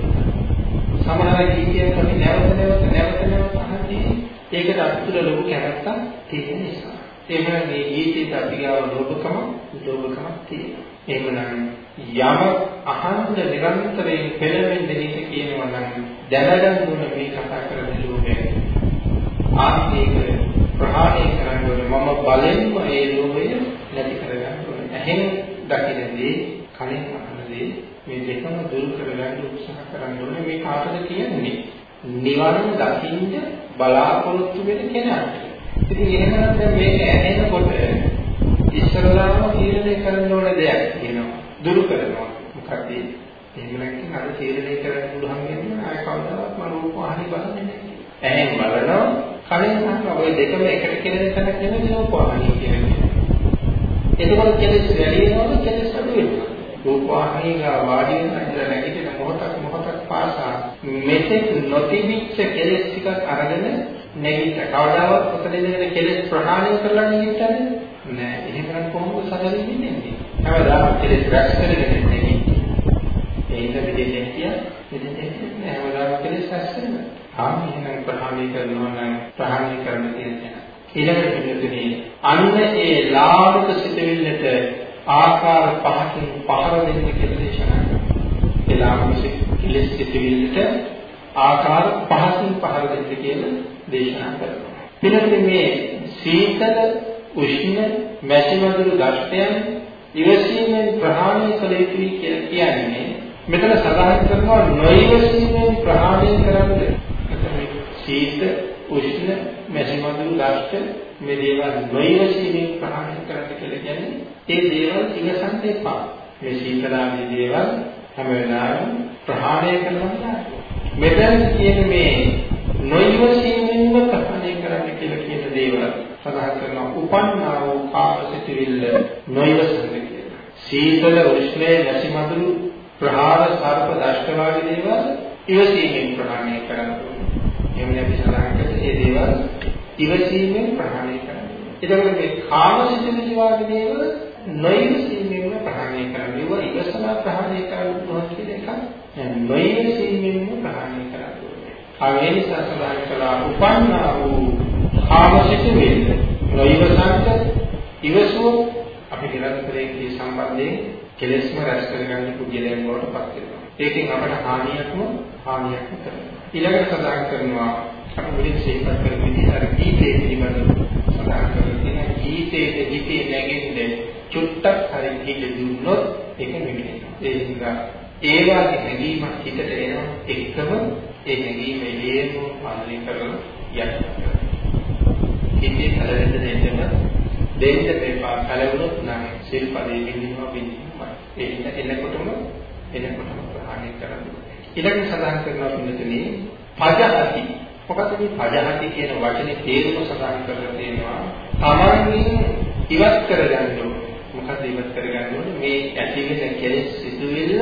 සමහර ගීතයන් අපි නැවත නැවත නැවත නැවත අහන්නේ ඒකට අතුල ලොකු කැමැත්තක් තියෙන නිසා. එහෙනම් මේ ගීතයේ අපි ගාව ලෝභකම ලෝභකමක් තියෙනවා. එහෙමනම් යම අහන්න නිරන්තරයෙන් පෙළවෙන්න හිත කියනවා නම් දැනගන්න ඕන මේ කතා කරන ලෝභය. ආත්මික ප්‍රහාණය කරන්න ඕනේ. මම බලෙන්ම ඒ ලෝභය නැති කරගන්න ඕනේ. ඇහෙන් දකින්නේ කනෙන් අහනදී මේ දෙකම දුරු කරගන්න උත්සාහ කරන්න ඕනේ. මේ කාටද කියන්නේ? නිවන දකින්න බලාපොරොත්තු වෙන කෙනාට. ඉතින් එහෙනම් දැන් මේක ඇහෙනකොට ඉස්සරලාම තීරණය කරන්න ඕන දෙයක් තියෙනවා. දුරු කරනවා. මොකද එහෙම නැත්නම් අර තීරණය කරන්න පුළුවන් වෙන්නේ ආය කවදාවත් මම රූප වාහනේ බලන්නේ නැහැ. ඇහෙන් බලනවා කලින් අහනවා ඔය දෙකම එකට කෙරෙන තැනක් නෙමෙයි රූප වාහනේ කියන්නේ. එතකොට කෙලෙස් වැඩි වෙනවද කෙලෙස් අඩු වෙනවද? රූප වාහනේ වාඩි වෙන ඉඳලා නැගිටින මොහොතක් මොහොතක් පාසා මෙතෙක් නොතිබිච්ච කෙලෙස් ටිකක් අරගෙන නැගිට කවදාවත් ඔතන ඉඳගෙන කෙලෙස් ප්‍රහාණය කරලා නැගිටන්නේ නෑ. එහෙම නම් කොහොමද සැලෙන්නේ ඉන්නේ? හැමදාම කෙලෙස් රැස් කරගෙන ඉන්නේ. ඒ ඉඳ විදෙන්නේ කිය විදෙන්නේ නෑ. හැමදාම කෙලෙස් රැස් කරනවා. ආ එහෙනම් ප්‍රහාණය කරනවා නම් ප්‍රහාණය කරන්න තියෙන ඊළඟට පිළිතුරේ අන්න ඒ ලාභක සිටෙන්නට ආකාර පහකින් පහර දෙන්න කියලා දේශනා කරනවා. ඒ ලාභක කෙලෙස් සිටෙන්නට ආකාර පහකින් පහර දෙන්න කියලා දේශනා කරනවා. පිළිතුරේ මේ සීතල උෂ්ණ මැසිමදුරු දෂ්ටයන් ඉවසීමෙන් ප්‍රහාණය කළ යුතුයි කියලා කියන්නේ මෙතන සඳහන් කරනවා නොයිවසීමෙන් ප්‍රහාණය කරන්න සීත උෂ්ණ මැසිමදුරු දෂ්ට මේ දේවල් නොයිවසීමෙන් ප්‍රහාණය කරන්න කියලා කියන්නේ ඒ දේවල් ඉවසන්න එපා මේ සීතලාදී දේවල් හැම වෙලාවෙම ප්‍රහාණය කරනවා මෙතන කියන මේ නොයිවසීමෙන්ම ප්‍රහාණය කරන්න කියලා කියන දේවල් සඳහන් කරනවා උපන්නා වූ කාමසිතවිල්ල නොයවසන කියලා. සීතල උෂ්ණය නැසිමතුරු ප්‍රහාර සර්ප දෂ්ටවාදී දේවල් ඉවසීමෙන් ප්‍රහාණය කරන්න ඕනේ. එහෙම නැති සඳහන් කරේ ඒ දේවල් ඉවසීමෙන් ප්‍රහාණය කරන්න. එතකොට මේ කාමසිතවිලි වාගේ දේවල් නොයවසීමෙන් ප්‍රහාණය කරන්න. ඒවා ඉවසනා ප්‍රහාණය කරන්න ඕන කියන එක නොයවසීමෙන් ප්‍රහාණය කරන්න ඕනේ. ආ ඒ නිසා සඳහන් කළා උපන්නා වූ කාමසිතවිල්ල නොයිවසන්ත ඉවසුව අපි නිරන්තරයෙන් මේ සම්බන්ධයෙන් කෙලෙස්ම රැස් කරගන්න පුද්ගලයන් බවට පත් වෙනවා. ඒකෙන් අපට හානියක්ම හානියක්ම කරනවා. ඊළඟට සඳහන් කරනවා අපි මුලින් සිහිපත් කරපු විදිහට අර ගීතේ පිළිබඳව සඳහන් කරලා තියෙන ගීතයේ හිතේ නැගෙන්නේ චුට්ටක් හරි හිත දුන්නොත් ඒක නිවෙනවා. ඒ නිසා ඒ වගේ හැඟීමක් හිතට එනවා එකම ඒ හැඟීම එළියෙම පාලනය කරලා යනවා. හිතේ කලවෙන්න දෙන්නම දෙන්න මේපා කලවුණොත් නම් සිල්පදේ බින්දිනවා බින්දිනවා ඒ ඉන්න එනකොටම එනකොටම ප්‍රහාණය කරන්න ඊළඟ සඳහන් කරනවා පිළිතුරේ පජහති. මොකද මේ පජහති කියන වචනේ තේරුම සඳහන් කරලා තියෙනවා? තමන්ගෙන් ඉවත් කරගන්න ඕනේ. මොකද ඉවත් කරගන්න ඕනේ? මේ ඇති වෙන කෙලෙස් සිතුවිල්ල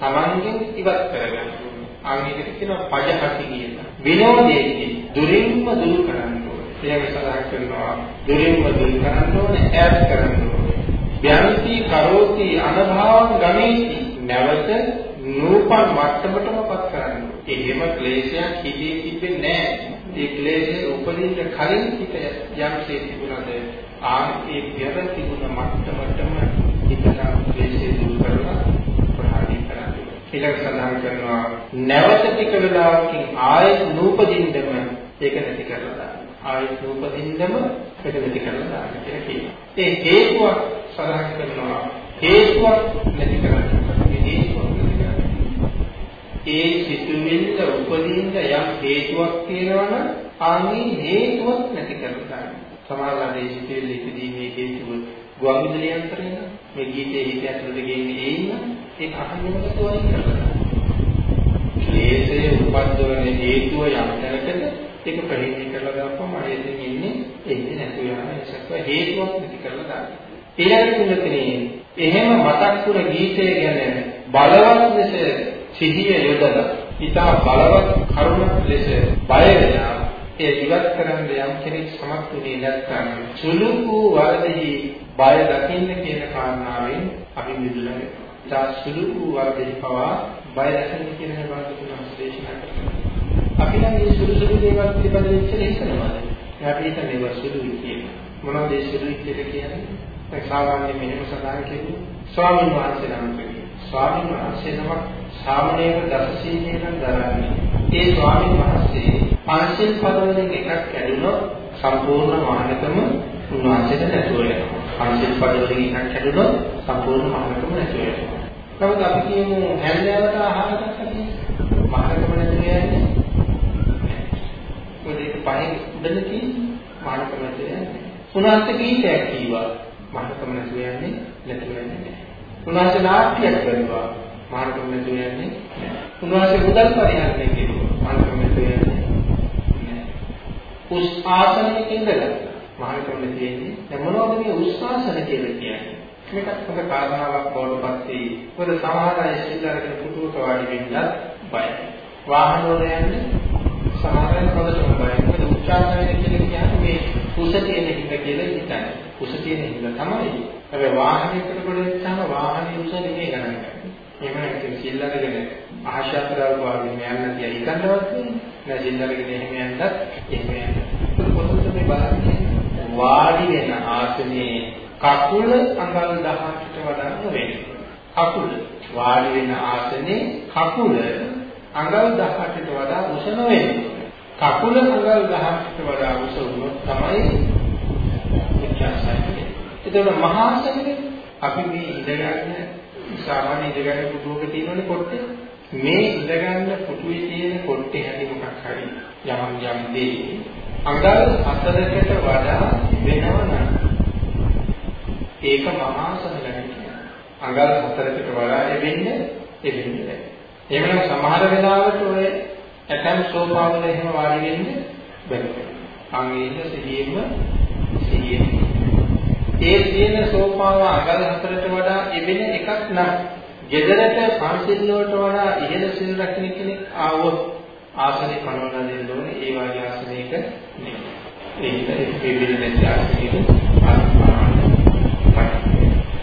තමන්ගෙන් ඉවත් කරගන්න ඕනේ. ආන්ගිකට කියනවා පජහති කියලා. විනෝදයේ දුරින්ම දුරු කරන්න ඒක සඳහන් කරනවා දුරින්ම දුරු කරන්න ඕනේ ඈත් කරන්න ඕනේ. යන්ති කරෝති අනභාවං ගමේති නැවත නූපන් මට්ටමටම පත් කරන්න ඕනේ. එහෙම ක්ලේශයක් හිතේ තිබෙන්නේ නැහැ. ඒ ක්ලේශය උපදින්න කලින් හිත යම්සේ තිබුණාද ආ ඒ පෙර තිබුණ මට්ටමටම හිතට ක්ලේශය දුරු කරලා ප්‍රහාණය කරන්න ඊළඟ සඳහන් කරනවා නැවත ටික වෙලාවකින් ආයෙත් නූපදින්නම ඒක නැති කරලා දාන්න ආයෙත් උපදින්නම පෙරදෙති කරලා දාන්න කියලා කියනවා. ඒ හේතුවක් සඳහන් කරනවා හේතුවක් නැති කරන්න. මේ හේතුවක් නැති කරන්න. ඒ සිතුවිල්ල උපදින්න යම් හේතුවක් තියෙනවනම් ආන්නේ හේතුවක් නැති කරලා දාන්න. සමාජාදී සිතුවිල්ල ඉදීමේ හේතුව ගුවන්විදුලි යන්ත්‍රය මේ ගීතයේ හිත ඇතුළත ගෙන්නේ ඒ ඉන්න ඒක අහන්නකට වයින් කරලා. ක්ලේශය උපද්දවන හේතුව යම් තැනකට ඒක ප්‍රහේණය කරලා දාපුවම ආයෙත් ඉන්නේ එන්නේ නැතු යන ඒසක්ව හේතුවක් නැති කරලා දාන්න. ඊළඟ තුනතේ එහෙම මතක් වුණ ගීතය ගැන බලවත් ලෙස සිහිය යොදලා ඊටා බලවත් කරුණක් ලෙස බය වෙනා ඒ ඉවත් කරන්න යම් කෙනෙක් සමත් වුණේ නැත්නම් සුළු වූ වරදෙහි බය දකින්න කියන කාරණාවෙන් අපි මිදුණා වෙනවා. ඊට සුළු වූ වරදෙහි පවා බය දකින්න කියන බව තුන දේශනා කරනවා. අපි නම් මේ සුළු සුළු දේවල් පිළිබඳව ඉස්සෙල්ලා හිතනවාද? අපි හිතන්නේ ඒවා සුළුයි කියලා. මොනවද ඒ සුළුයි කියලා කියන්නේ? දැන් සාමාන්‍ය මෙහෙම සඳහන් කෙරුවොත් ස්වාමීන් වහන්සේ නමක් ස්වාමීන් වහන්සේ නමක් සාමණේර දසසීලයෙන් දරන්නේ. ඒ ස්වාමීන් වහන්සේ පංචිල් පදවලින් එකක් කැඩුනොත් සම්පූර්ණ මහානකම උන්වහන්සේට නැතුව යනවා. පංචිල් පදවලින් ඉන්නක් හැදුනොත් සම්පූර්ණ මහානකම නැතුව යනවා. නමුත් අපි කියමු හැන්දෑවට ආහාර ගන්න කියන්නේ මහානකම නැතුව යන්නේ. මොකද ඒක පහෙන් උඩද තියෙන්නේ මහානකම නැතුව යන්නේ. උන්වහන්සේ කීයක් කීවා මහානකම නැතුව යන්නේ නැතුව යන්නේ නැහැ. උන්වහන්සේ නාට්‍යයක් කරනවා මහානකම නැතුව යන්නේ නැහැ. උන්වහන්සේ මුදල් පරිහරණය කෙරුවා මහානකම නැතුව යන්නේ නැහැ. උස් ආසනයක ඉඳලා මහානකම නැතුව යන්නේ දැන් මොනවද මේ උස් ආසන කියලා කියන්නේ? මේකත් හොඳ කාරණාවක් බවට පත් වෙයි. මොකද සමහර අය සිල්ලාරගෙන පුතුක වාඩි වෙන්නත් බයයි. වාහන වල යන්නේ සමහර අය හොඳටම බයයි. මොකද උච්චාරණය කියලා කියන්නේ මේ කුස තියෙන හිඳ කියලා හිතන්නේ. කුස තියෙන හිඳ තමයි. හැබැයි වාහනයකට ගොඩ වාහනේ උස නෙමෙයි ගණන් ගන්නේ. එහෙම නැත්නම් සිල්ලාරගෙන ආශාතරව වාගේ යන්න තියා හිතන්නවත් නෑ සිල්ලාරගෙන එහෙම යන්නත් එහෙම යන්න. කොහොමද මේ බලන්නේ? වාඩි වෙන ආසනේ කකුල අඟල් 18ට වඩා වෙන්නේ. කකුල වාඩි වෙන ආසනේ කකුල අඟල් 18ට වඩා උස නොවෙන්නේ. කකුල අඟල් 18ට වඩා උස වුණොත් තමයි විචාසය. එතකොට මහාසනේ අපි මේ ඉඳගන්න සාමාන්‍ය ඉඳගන්න පුටුවක තියෙනනේ කොට්ටේ. මේ ඉඳගන්න පුටුවේ තියෙන කොට්ටේ හැටි මොකක් හරි යම් යම් දේ අඟල් 4කට වඩා වෙනවනම් ඒක මහාසන ලැබෙන්නේ. අඟල් හතරකට වඩා ලැබෙන්නේ ලැබෙන්නේ නැහැ. එහෙමනම් සමහර වෙලාවට ඔය ඇතම් සෝපාවල එහෙම වාඩි වෙන්නේ බැහැ. අංගීක සිහියෙම සිහියෙම. ඒ තියෙන සෝපාව අඟල් හතරට වඩා ලැබෙන එකක් නම් ගෙදරට පන්සිල් වලට වඩා ඉහළ සිල් රකින්න කෙනෙක් ආවොත් ආසනේ පනවලා දෙන්න ඕනේ ඒ වගේ ආසනයක නෙමෙයි. ඒක ඒ පිළිවිල නැති ආසනයක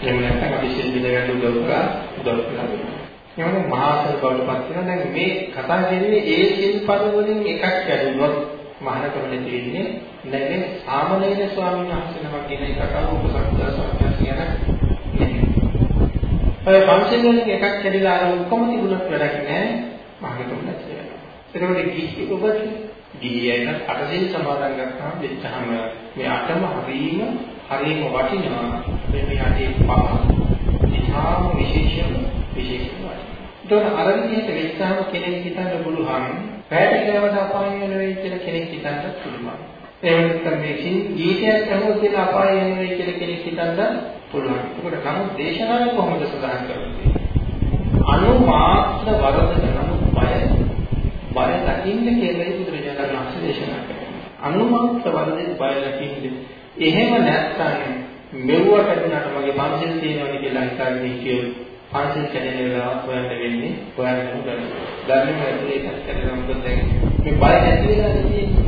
එහෙම නැත්නම් අපි සිල් බිඳගන්න උදව් කරා උදව් කරා වෙනවා. එහෙනම් මහාසන බවට පත් වෙනවා. දැන් මේ කතා කරන්නේ ඒ සිල් පද වලින් එකක් කැඩුනොත් මහානකම නැති වෙන්නේ නැගෙන සාමණේර ස්වාමීන් වහන්සේ නමක් කියන එකක උපසම්පදා සත්‍යය කියන නෙමෙයි. ඔය පංචෙන් වලින් එකක් කැඩිලා අර ඔක්කොම තිබුණත් වැඩක් නැහැ මහානකම නැති වෙනවා. ඒකෝට ගිහි ඔබට ගිහියන් අටසිල් සමාදන් ගත්තාම දෙච්චාම මේ අටම හරීම හරියම වටිනවා මේ යටේ පහ ඉතාම විශේෂම විශේෂම වටිනවා. අර විදිහට වෙච්චාම කෙනෙක් හිතන්න පුළුවන් පැයට කෑමට අපාය වෙන වෙයි කියලා කෙනෙක් හිතන්න පුළුවන්. ඒ වෙනත්නම් මේ ගීතයක් අහුව කියලා අපාය වෙන වෙයි කියලා කෙනෙක් හිතන්න පුළුවන්. ඒකට නමුත් දේශනාවේ කොහොමද සඳහන් කරන්නේ? අනුමාත්‍ර වරදට නමුත් බය බය දකින්න කියලා බුදුරජාණන් වහන්සේ දේශනා කරනවා. අනුමාත්‍ර වරදට බය දකින්න එහෙම නැත්නම් මෙව්ව කැඩුනට මගේ පන්සල් තියෙනවනේ කියලා හිතාගෙන හිටියොත් පන්සල් කැඩෙන වෙලාවත් හොයන්න වෙන්නේ හොයන්න උදේ. ධර්මයේ ඇතුලේ එකක් කරලා මොකද දැන් මේ බය නැති වෙලා තියෙන්නේ.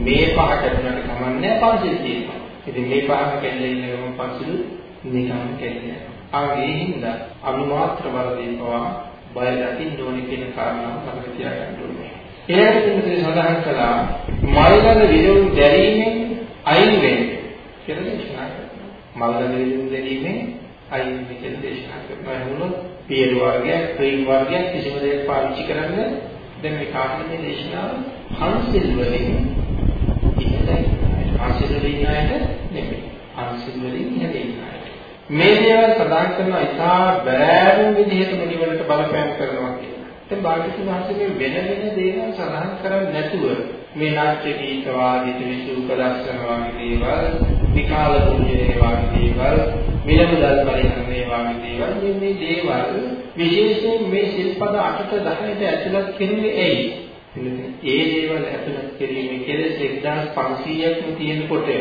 මේ පහ කැඩුනට කමන්නේ පන්සල් තියෙනවා. ඉතින් මේ පහ කැඩලා ඉන්න ගමන් පන්සල් නිකන් කැඩෙනවා. ආගේ හින්දා අනුමාත්‍ර වරදී පවා බය දකින්න ඕනේ කියන කාරණාව මතක තියාගන්න ඕනේ. ඊළඟට මේ සඳහන් කළා මල්ගල විරුම් දැරීමෙන් අයින් වෙන්න කියලා දේශනා කරනවා. මල්ගල විරුම් දැරීමෙන් අයින් වෙන්න කියලා දේශනා කරනවා. එහෙනම් පියර වර්ගයක්, ක්‍රීම් වර්ගයක් කිසිම දෙයක් පාවිච්චි කරන්න දැන් මේ කාටද මේ දේශනාව හංසිල් වලින් ඉහළයි. හංසිල් වලින් ඉන්නයිද නෙමෙයි. හංසිල් වලින් ඉහළින් මේ දේවල් සඳහන් කරනවා ඉතා බෑරුම් විදිහට මුනිවලට බලපෑම් කරනවා කියලා. දැන් භාග්‍යතුන් වහන්සේ වෙන වෙන දේවල් සඳහන් කරන්නේ නැතුව මේ නාට්‍ය ගීත වාදිත විසුක දර්ශන වගේ දේවල්, විකාල පුණ්‍යයේ වගේ දේවල්, මිලමුදල් පරිහරණයේ වගේ දේවල් මේ මේ දේවල් විශේෂයෙන් මේ ශිල්පද 8ට 10ට ඇතුළත් කෙරෙන්නේ ඇයි? ඒ දේවල් ඇතුළත් කිරීමේ කෙලෙස් 1500ක්ම තියෙනකොට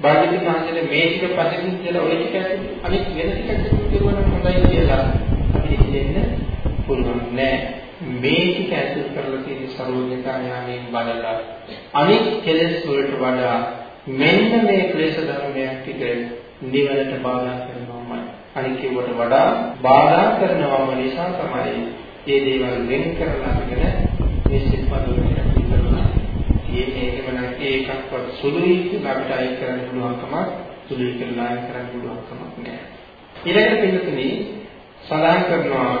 භාග්‍යවතුන් වහන්සේ මේ ටික පසකින් කියලා ඔය ටික අනිත් වෙන ටික කියනවා නම් හොඳයි කියලා අපිට හිතෙන්න පුළුවන් නෑ. මේ ටික ඇතුල් කරලා තියෙන සරෝජිකා ඥාණයෙන් බලලා අනිත් කෙලෙස් වලට වඩා මෙන්න මේ ක්ලේශ ධර්මයන් ටික නිවනට බාධා කරනවාමයි. අනිත් ඒවට වඩා බාධා කරනවාම නිසා තමයි මේ දේවල් වෙන් කරලා අරගෙන මේ සිල්පද වලට ඉඳලා මේ මේකම නැති එකක්වත් සුළුයි කියලා අපිට අයින් කරන්න පුළුවන්කම සුළුයි කියලා අයින් කරන්න පුළුවන්කමක් නැහැ ඊළඟට පිළිතුරේ සඳහන් කරනවා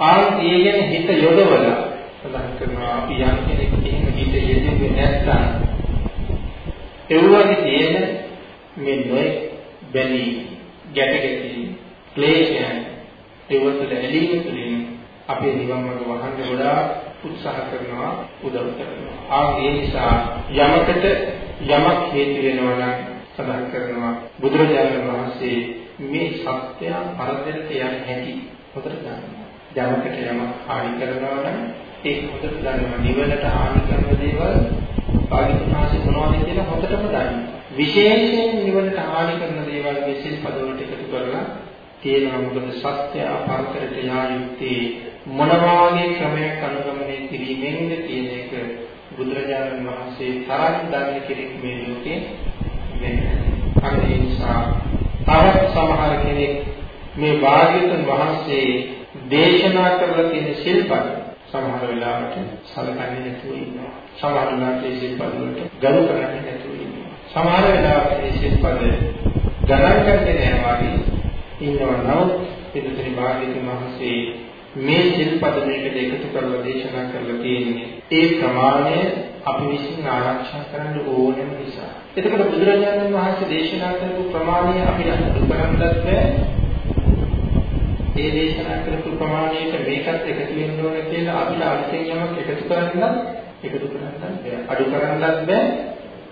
ආන් ඒ ගැන හිත යොදවලා සඳහන් කරනවා අපි යම් කෙනෙක් එහෙම හිත යෙදුවේ නැත්නම් ඒ වගේ තියෙන මේ නොයි බැලී ගැට ගැටි ක්ලේශයන් ඒවට ඇලීම තුළින් අපේ නිවන් මාර්ග වහන්න ගොඩාක් උත්සාහ කරනවා උදව් කරනවා. ආ ඒ නිසා යමකට යමක් හේතු වෙනවා නම් සඳහන් කරනවා බුදුරජාණන් වහන්සේ මේ සත්‍ය පරදරට යන හැටි හොඳට දන්නවා. යමකට යමක් හානි කරනවා නම් ඒක හොඳට දන්නවා. නිවනට හානි කරන දේවල් පාවිච්චි මොනවද කියලා හොඳටම දන්නවා. විශේෂයෙන් නිවනට හානි කරන දේවල් මේ සිල්පද වලට එකතු කරලා තියෙනවා මොකද සත්‍ය පරතරට යා යුත්තේ මොන වාගේ ක්‍රමයක් අනුගමනය කිරීමෙන්ද කියන එක බුදුරජාණන් වහන්සේ තරම් දන්න කෙනෙක් මේ ලෝකේ වෙන්නේ. අන්න ඒ නිසා තවත් සමහර කෙනෙක් මේ භාග්‍යවතුන් වහන්සේ දේශනා කරලා තියෙන ශිල්පය සමහර වෙලාවට සලකන්නේ නැතුව ඉන්නවා. සමහර වෙලාවට මේ ශිල්ප වලට ගරු කරන්නේ නැතුව ඉන්නවා. සමහර වෙලාවට මේ ශිල්පද ගණන් කරන්නේ නැහැ වගේ ඉන්නවා. නමුත් පිටුතරි භාග්‍යවතුන් වහන්සේ මේ ශිල්පද මේකට එකතු කරලා දේශනා කරලා තියෙන්නේ. ඒ ප්‍රමාණය අපි විසින් ආරක්ෂා කරන්න ඕනෙම නිසා. එතකොට බුදුරජාණන් වහන්සේ දේශනා කරපු ප්‍රමාණය අපිට අනුකරන්නත් බැහැ. ඒ දේශනා කරපු ප්‍රමාණයට මේකත් එකතු වෙන්න ඕන කියලා අපිට අලුතෙන් යමක් එකතු කරන්නත් එකතු කරන්නත් බැහැ. අඩු කරන්නත් බැහැ.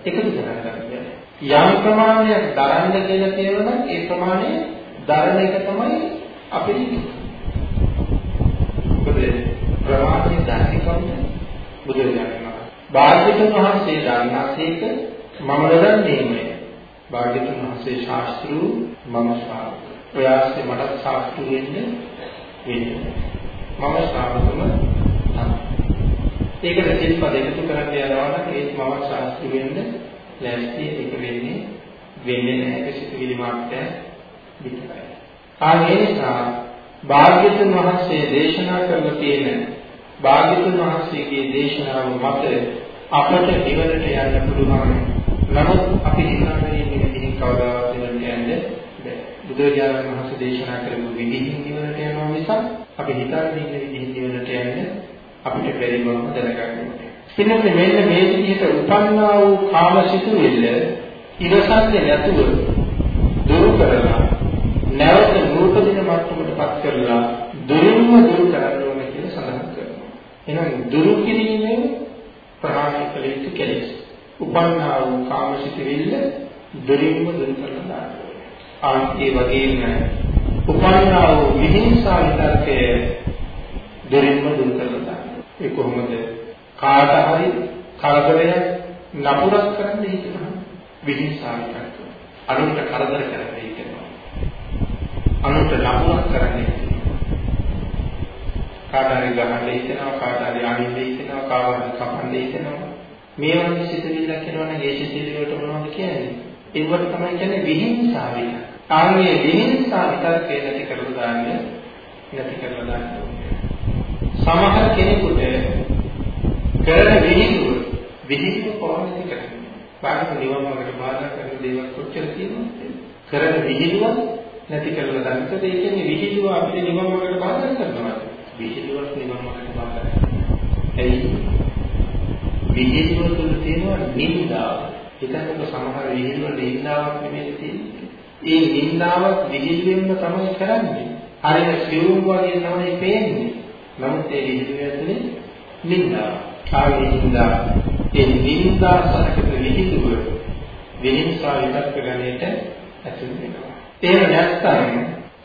එකතු කරන්නත් බැහැ. යම් ප්‍රමාණයක් දරන්න කියලා කියනනම් ඒ ප්‍රමාණය දරන එක තමයි අපිට මොකද ප්‍රමාණය දන්නේ කවුද? බුදුරජාණන් වහන්සේ. භාග්‍යවතුන් වහන්සේ දන්නාසේක මම නොදන්නේමය. භාග්‍යවතුන් වහන්සේ ශාස්ත්‍රු මම ශ්‍රාවක. ඔයාසේ මට ශාස්ත්‍රු වෙන්නේ වෙන්නේ. මම ශ්‍රාවකම තමයි. ඒකට සිල්පද එකතු කරන්න යනවා නම් ඒත් මම ශාස්ත්‍රු වෙන්න ලෑස්ති ඒක වෙන්නේ වෙන්නේ නැහැ ඒක සිතුවිලි මාත්‍රය විතරයි. ආ ඒ නිසා භාග්‍යතුන් වහන්සේ දේශනා කරලා තියෙන භාග්‍යතුන් වහන්සේගේ දේශනාව මත අපට නිවනට යන්න පුළුවන්. නමුත් අපි හිතන්නේ මේ විදිහින් කවදාවත් නිවනට යන්නේ බැහැ. බුදුරජාණන් වහන්සේ දේශනා කරපු විදිහින් නිවනට යනවා මිසක් අපි හිතන්නේ ඉන්න විදිහින් නිවනට යන්නේ අපිට බැරි බව දැනගන්න ඕනේ. පින්නත් මෙන්න මේ විදිහට උපන්නා වූ කාමසිතුවිල්ල ඉවසන්නේ නැතුව දුරු කරලා නැවත නූපදින මට්ටමටපත් කරලා දුරින්ම දුරු කරන්න ඕනේ කියලා සඳහන් කරනවා. එහෙනම් දුරු කිරීමෙන් ප්‍රහාණය කළ යුතු කෙලෙස්. උපන්නා වූ කාමසිතවිල්ල දුරින්ම දුරු කරලා දාන්න ඕනේ. ආන්ති වගේම උපන්නා වූ විහිංසා විතරකය දුරින්ම දුරු කරලා දාන්න. ඒ කොහොමද? කාට හරි කරදරයක් නපුරක් කරන්න හිතනවා. විහිංසා විතරක. අනුන්ට කරදර කරන්න හිතනවා. අනුන්ට ලකුණක් කරන්නේ කාට හරි ගහන්න හිතෙනවා කාට හරි අනින්න හිතෙනවා කාවද කපන්න හිතෙනවා මේ වගේ සිතුවිල්ලක් එනවා නම් ඒ සිතුවිලි වලට මොනවද කියන්නේ ඒවට තමයි කියන්නේ විහිංසාව විතර. ආන්නේ විහිංසාව විතරකේ නැති කරලා දාන්නේ නැති කරලා දාන්න සමහර කෙනෙකුට කරන විහිළුව විහිළුව පවන්නේ කරන්නේ. බාහිර නිවන වලට බාධා කරන දේවල් කොච්චර තියෙනවද? කරන විහිළුව නැති කරලා දාන්න. ඒකද ඒ කියන්නේ විහිළුව අපිට නිවන් මාර්ගයට බාධා කරනවා. විහිළුවක් නිවන් මාර්ගයට බාධා කරනවා. එයි විහිළුව තුළ තියෙනවා නින්දාව. හිතන්නක සමහර විහිළුව නින්දාවක් නෙමෙයි තියෙන්නේ. ඒ නින්දාවක් විහිළුවෙන්ම තමයි කරන්නේ. හරියට සිවුම් වගේ තමයි පේන්නේ. නමුත් ඒ විහිළුව ඇතුලේ නින්දාව. ආවේ නින්දා. ඒ නින්දා සහගත විහිළුව විහිංසාව විතක් ගණයට ඇතුළු වෙනවා. එහෙම නැත්නම්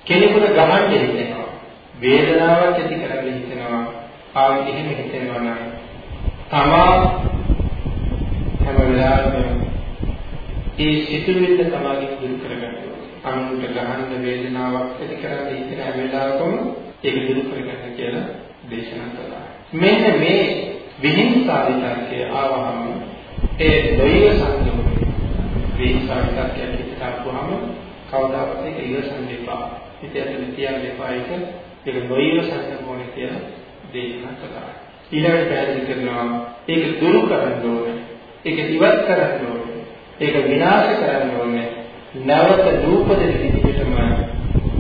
කෙනෙකුට ගමන් හිතෙනවා. වේදනාවක් ඇති කරගෙන හිතෙනවා. ආයෙ එහෙම හිතෙනවා නම් තමා හැම වෙලාවෙම ඒ සිතුවිල්ල තමාගේ දුරු කරගන්න අනුන්ට ගහන්න වේදනාවක් ඇති කරගෙන හිතන හැම වෙලාවකම ඒක දුරු කරගන්න කියලා දේශනා කළා. මෙන්න මේ විහිංසා විතරකේ ආවහම ඒ දෛව සංගමයේ විහිංසා විතරකේ හිතාපුවාම කවදාවත් ඒක ඉවසන්න එපා. හිත ඇතුලේ තියන්න එපා ඒක. ඒක නොඉවසන්න ඕනේ කියලා දේශනා කළා. ඊළඟට පැහැදිලි කරනවා ඒක දුරු කරන්න ඕනේ. ඒක ඉවත් කරන්න ඕනේ. ඒක විනාශ කරන්න ඕනේ. නැවත නූපදින විදිහටම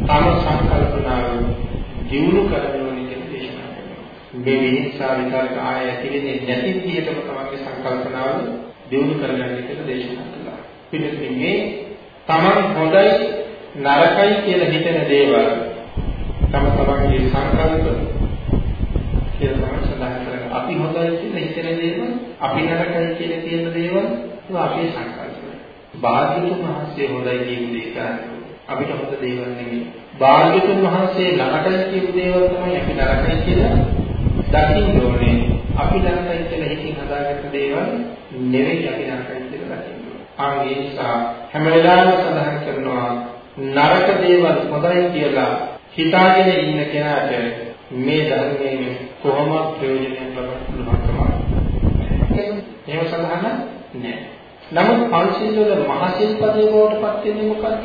තම සංකල්පනාව දියුණු කරන්න ඕනේ කියලා දේශනා කරනවා. මේ විහිංසා විතරක ආය ඇති වෙන්නේ නැති විදිහටම තමන්ගේ සංකල්පනාව දියුණු කරගන්න කියලා දේශනා කළා. පිළිතුරු මේ Taman හොඳයි නරකයි කියලා හිතන දේවල් තම තමන්ගේ සංකල්ප කියලා තමයි සඳහන් කරන්නේ. අපි හොඳයි කියලා හිතන දේවල්, අපි නරකයි කියලා කියන දේවල් ඒවා අපේ සංකල්ප. භාග්‍යතුන් වහන්සේ හොඳයි කියන දේ කරන්නේ. අපිට හොඳ දේවල් නෙමෙයි. භාග්‍යතුන් වහන්සේ නරකයි කියන දේවල් තමයි අපි නරකයි කියලා දකින්න ඕනේ. අපි නරකයි කියලා හිතින් හදාගත්ත දේවල් නෙවෙයි අපි නරකයි කියලා දකින්න ඕනේ. ආ ඒ නිසා හැම වෙලාවෙම සඳහන් කරනවා නරක දේවල් හොඳයි කියලා හිතාගෙන ඉන්න කෙනාට මේ ධර්මයෙන් කොහොමද ප්‍රයෝජනයක් ලබන්න පුළුවන්කම එහෙම සඳහන් නැහැ. නමුත් පංචශීල වල මහසීල් පදේ බවට පත් වෙන්නේ මොකද්ද?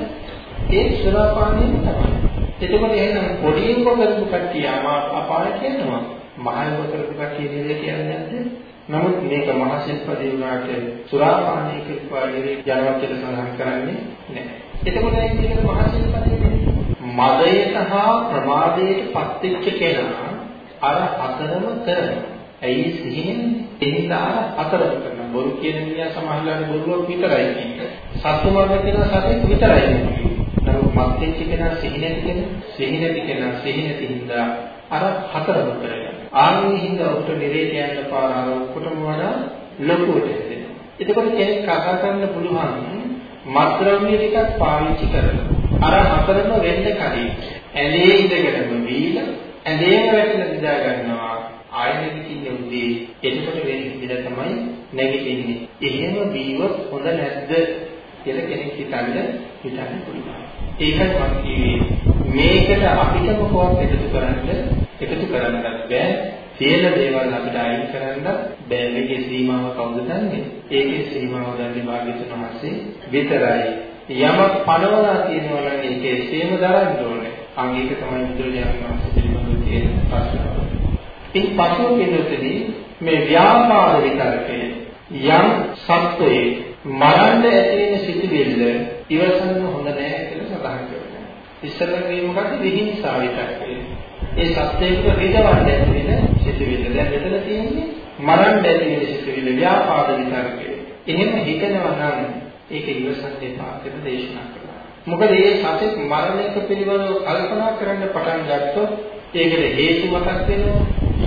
ඒ සුරාපානයෙන් තමයි. එතකොට එහෙනම් පොඩියෙන් කරපු කට්ටිය අපාය කියනවා. මහල්ව කරපු කට්ටිය දෙල කියන්නේ නැද්ද? නමුත් මේක මහසීල් පදේ වුණාට සුරාපානයේ කිව්වා ඉරේ යනවා කියලා සඳහන් කරන්නේ නැහැ. එතකොට මේක මහසීල් පදේ මදයට හා ප්‍රමාදයට පත්වෙච්ච කෙනා අර හතරම කරනවා. ඇයි සිහිනෙන් එහිලා හතරම කරනවා. බොරු කියන මිනිහා සමහරවිට බොරුවක් විතරයි කියන්නේ. සත්තු මරණ කෙනා සතෙක් විතරයි කියන්නේ. නමුත් මත්ෙච්ච කෙනා සිහිනෙන් කෙනා සිහිනෙදි කෙනා සිහිනෙදි හින්දා අර හතරම කරගන්න. ආන්නේ හින්දා උට නිරේට යන්න පාර අර ඔක්කොටම වඩා ලොකුවට හැදෙනවා. එතකොට කෙනෙක් කතා කරන්න පුළුවන් මත්ද්‍රව්‍ය ටිකක් පාවිච්චි කරලා අර හතරම වෙන්න කලින් ඇලේ ඉඳගෙනම වීලා ඇලේම වැටෙන දිදා ගන්නවා. ආයෙත් ඉන්නේ උදේ එතකොට වෙන්නේ විදිහ තමයි නැගිටින්නේ. එහෙම බීවොත් හොඳ නැද්ද කියලා කෙනෙක් හිතන්න හිතන්න පුළුවන්. ඒකයි මම කිව්වේ මේකට අපිටම කොහොමද එකතු කරන්න එකතු කරන්නත් බෑ සියලු දේවල් අපිට අයින් කරන්න බෑ මේකේ සීමාව කවුද දන්නේ ඒකේ සීමාව දන්නේ භාග්‍යතුන් වහන්සේ විතරයි යමක් පනවලා තියෙනවා නම් ඒක එසේම දරන්න ඕනේ. අන් ඒක තමයි බුදුරජාණන් වහන්සේ පිළිබඳව තියෙන ප්‍රශ්න. ඉන් පසුව පිළිතුරේ මේ ව්‍යාපාර විතරකය යම් සත්වයේ මරන්න ඇති වෙන සිතුවිල්ල ඉවසන්න හොඳ නෑ කියලා සඳහන් කරනවා. ඉස්සරහ මේ මොකක්ද විහිංසාව විතරකය. ඒ සත්‍යයක රිදවන්න ඇති වෙන සිතුවිල්ල. දැන් මෙතන තියෙන්නේ මරන්න ඇති වෙන සිතුවිල්ල ව්‍යාපාර විතරකය. එහෙම හිතනවා නම් ඒක ඉවසන්න එපා කියලා දේශනා කළා. මොකද මේ සතෙක් මරණයක පිළිබඳව කල්පනා කරන්න පටන් ගත්තොත් ඒකට හේතු මතක් වෙනවා,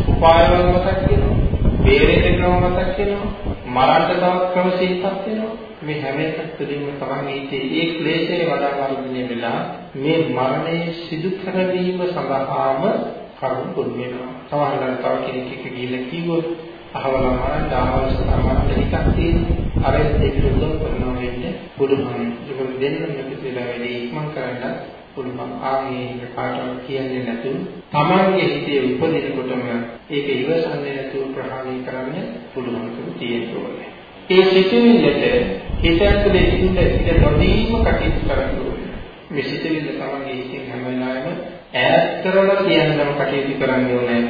උපායවල මතක් වෙනවා, බේරෙන්න ක්‍රම මතක් වෙනවා, මරන්න තවත් ක්‍රම සිහිපත් වෙනවා. මේ හැම එකකදීම තමයි ඉතේ ඒ ක්ලේශයේ වඩා වර්ධනය වෙලා මේ මරණය සිදු කරවීම සඳහාම කරුණු පුරු වෙනවා. සමහරවිට තව කෙනෙක් එක්ක ගිහිල්ලා කිව්වොත් අහවල මරන්න ආවල් සමාන ටිකක් තියෙනවා. අර ඒක උදව් කරනවා වෙන්නේ පුළුවන්. ඒක දෙන්න මෙතනලා වැඩි ඉක්මන් කරන්න පුළුවන්. ආගේ කාටවත් කියන්නේ නැතුව තමන්ගේ හිතේ උපදිනකොටම ඒක ඉවසන්නේ නැතුව ප්‍රහාණය කරන්න පුළුවන්කම තියෙනවා. ඒ සිතුවිල්ලට හිත ඇතුලේ ඉන්න ඉඳ නොදීම කටයුතු කරන්න ඕනේ. මේ සිතුවිල්ල තමන්ගේ හිතෙන් හැම වෙලාවෙම ඈත් කරලා කියන්නම කටයුතු කරන්න ඕනේ.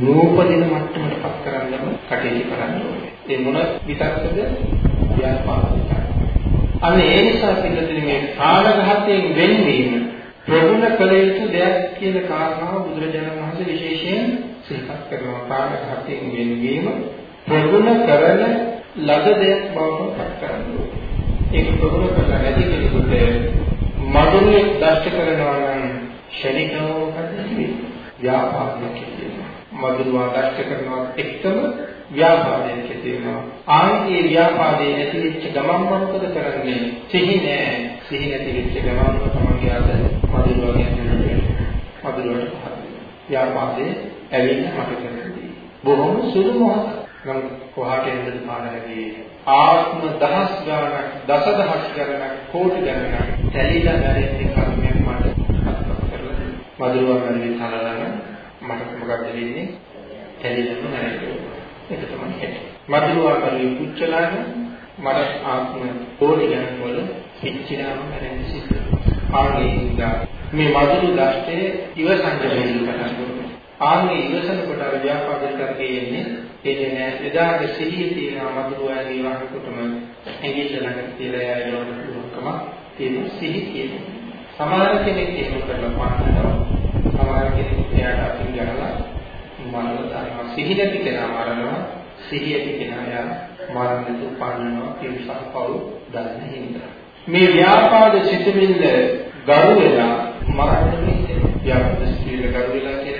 නූපදින මට්ටමටපත් කරන්නම කටයුතු කරන්න ඕනේ. ඒ මොන විතරකද ව්‍යාපාර විතර. අන්න ඒ නිසා පිළිතුරු මේ කාලඝාතයෙන් වෙන්වීම ප්‍රගුණ කළ යුතු දෙයක් කියන කාරණාව බුදුරජාණන් වහන්සේ විශේෂයෙන් සිහිපත් කරනවා. කාලඝාතයෙන් වෙන්වීම ප්‍රගුණ කරන ලද දෙයක් බවට පත් කරනවා. ඒක ප්‍රගුණ කරලා නැති කෙනෙකුට මඩුවේ දෂ්ට කරනවා නම් ශනිකව මොකද ව්‍යාපාරයක් කියනවා. මදුරුවා දෂ්ට කරනවා එක්කම ව්‍යාපාදයෙන් කෙටෙනවා. ආන්ගේ ව්‍යාපාදයේ නැති වෙච්ච ගමන් මොකද කරන්නේ? සිහි නෑ. සිහි නැති වෙච්ච ගමන් තමයි ආද මදුරුවා කියන්නේ. මදුරුවට පහළ ව්‍යාපාදයේ ඇවිල්ලා මට කරන්නේ. බොහොම සුළු මොහොතක්. නම් කොහාට එන්නද පාඩලගේ ආත්ම දහස් ගණනක් දසදහස් ගණනක් කෝටි ගණනක් තැලිලා නැරෙන්නේ කර්මයක් මට අත්පත් කරලා දෙන්න. මදුරුවා මැරෙන්නේ තනලන මට මොකක්ද වෙන්නේ? තැලිලම නැරෙන්නේ. ඒක තමයි හැටි. මදුරුවා කරුවේ පුච්චලාන මට ආත්ම ඕනි යනකොට පිච්චිනාම නැරෙන්න සිද්ධ ආගේ ඉඳා මේ මදුරු දෂ්ටයේ ඉවසන්න බැරි කරනවා. ආන්නේ ඉවසන කොට අර ව්‍යාපාදයට කරගේ එන්නේ එන්නේ නැහැ. එදාට සිහිය තියෙන මදුරුවාගේ වහකටම ඇඟිල්ල ළඟ තියලා යනකොට දුක්කම තියෙන සිහි තියෙනවා. සමහර කෙනෙක් එහෙම කරලා පාන්නනවා. සමහර කෙනෙක් එයාට අතින් ගහලා මරලා දානවා. සිහි නැති කෙනා මරනවා. සිහියට කෙනා යා මරණයට පන්නනවා පිරිසක් පවු දන්න හින්දා. මේ ව්‍යාපාද සිතවිල්ල ගරු වෙලා මරණයට ව්‍යාපාද සිතවිල්ල ගරු වෙලා කියන්නේ ඒක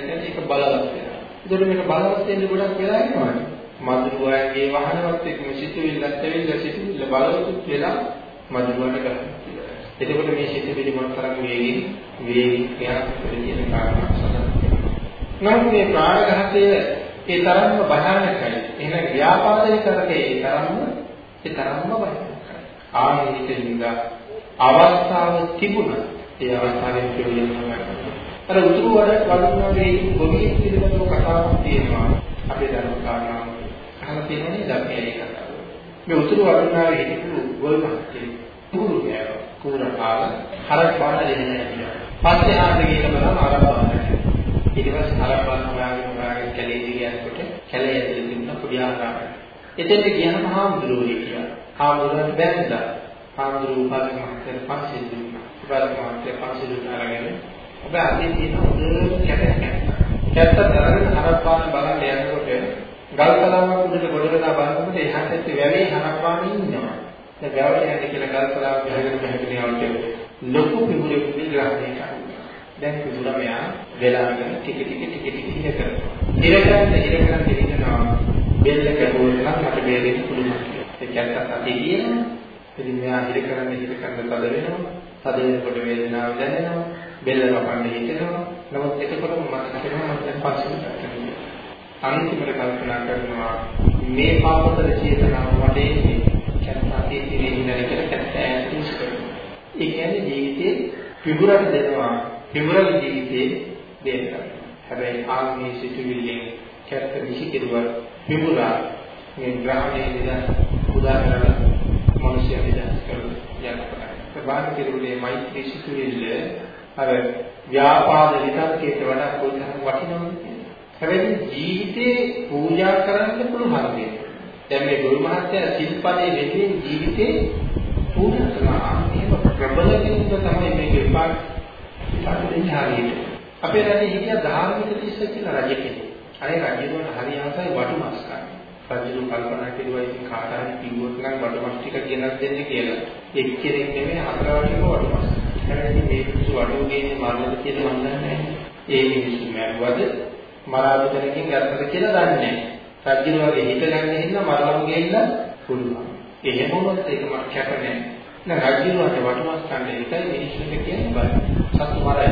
බලවත් වෙනවා. ඒකට මේක බලවත් වෙන්න ගොඩක් වෙලා යනවානේ. මధుරයන්ගේ වහනවත් එක්ක සිතවිල්ලත් ඇවිල්ලා සිතවිල්ල බලවත් වෙලා මధుරයට ගන්නවා. එතකොට මේ සිතවිලි මොන තරම් වේගින් වේගින් ක්‍රියාත්මක වෙන කියන කාරණා සඳහන් නමුත් මේ ප්‍රාණඝාතය ඒ තරම්ම භයානකයි. එහෙනම් ව්‍යාපාදේ කරකේ ඒ තරම්ම ඒ තරම්ම භයානකයි. ආනිතින්ද අවස්ථාව තිබුණා. ඒ අවස්ථාවෙන් කියවෙනවා. අර උතුරු වඩ වඩුනාගේ ගොවියෙක් පිළිබඳව කතාවක් තියෙනවා. අපේ ධර්ම කාරණාව. අහලා තියෙනනේ ධර්මයේ ඒ කතාව. මේ උතුරු වඩුනාගේ හිටපු ගොවි මහත්තයෙක් කුරු ගෑවා. කුර කාල හරක් බාන දෙන්නේ නැහැ. පස්සේ ආන්ද ගිහින් බලන ආරම්භ ඊට පස්සේ හරපාන හොයාගෙන හොයාගෙන කැලේ දිගියනකොට කැලේ ඇතුලේ තිබුණ පොඩි ආකාරයක්. එතෙන්ට ගියම හාමුදුරුවෝ හිටියා. හාමුදුරුවන්ට බැන්දා. හාමුදුරුවෝ උපාසක මහත්තයාට පන්සිල් දුන්නා. උපාසක මහත්තයා පන්සිල් දුන්නා අරගෙන ඔබ අතේ තියෙන හොඳ කැටයක් කැත්ත දරගෙන හරපාන බලන්න යනකොට ගල් කලාවක් උඩට ගොඩනගා බලනකොට එහාට වැවේ හරපාන ඉන්නවා. දැන් වැවට යන්නේ කියලා ගල් කලාවක් ගහගෙන ගහගෙන යනකොට ලොකු පිටුලේ පිළිග්‍රහණය කරනවා. දැන් පිටුලා මෙයා වෙලාගෙන ටික ටික ටික ටික හිර කරනවා. හිර කරන්න හිර කරන්න හිතනවා බෙල්ල කැපුවොත් නම් මට බේරෙන්න පුළුවන් කියලා. ඒ කැත්තත් අතේ තියෙනවා. ඉතින් මෙයා හිර කරන්න හිර කරන්න තද වෙනවා. තද වෙනකොට වේදනාව දැනෙනවා. බෙල්ල කපන්න හිතෙනවා. නමුත් එතකොටම මතක වෙනවා මම දැන් පස්සේ අන්තිමට කල්පනා කරනවා මේ පාපතර චේතනාව වටේ කැත්ත අතේ තියෙන ඉඳලා කියලා කැත්ත ඈත් කරනවා. ඒ කියන්නේ ජීවිතේ පිගුරක් දෙනවා පිමුරගේ ජීවිතේ දෙන්න. හැබැයි ආගමේ සිටුවිල්ලෙන් කැප්ට විසි කෙරුවා පිමුරා මේ ග්‍රහණය නිදා උදාහරණ මිනිස්ය නිදා කරන යනකොට. ප්‍රබාධ කෙරුවේ මෛත්‍රී සිටුවිල්ල අර ව්‍යාපාද විතර්කයට වඩා කොයිතරම් වටිනවද හැබැයි ජීවිතේ පූජා කරන්න පුළුවන් දෙයක්. දැන් මේ ගුරු මහත්තයා සිල්පදේ වෙන්නේ ජීවිතේ පූජා කරනවා. ඒක ප්‍රබල කෙනෙක් තමයි මේක විපාක සම්පූර්ණ හරියට. අපේ රටේ හිටිය ධාර්මික තිස්ස කියලා රජ කෙනෙක්. අනේ රජුන්ට හරි ආසයි වටු මාස් ගන්න. රජු කල්පනා කෙරුවා ඉතින් කාට හරි කිව්වොත් නම් වටු මාස් ටික ගෙනත් දෙන්න කියලා. එක්කෙනෙක් නෙමෙයි හතර වටේම වටු මාස්. හැබැයි මේ මිනිස්සු වටු ගේන්නේ මරණද කියලා මම දන්නේ නැහැ. ඒ මිනිස්සු මරුවද මරාවිතරකින් ගත්තද කියලා දන්නේ නැහැ. රජු වගේ හිතගන්න හින්න මරවමු ගෙන්න පුළුවන්. එහෙම වුණොත් ඒක මට කැප නැහැ. නෑ රජුන්ට වටමස් ගන්න එකයි මිනිස්සුන්ට කියන්නේ බය. සතු මරයි.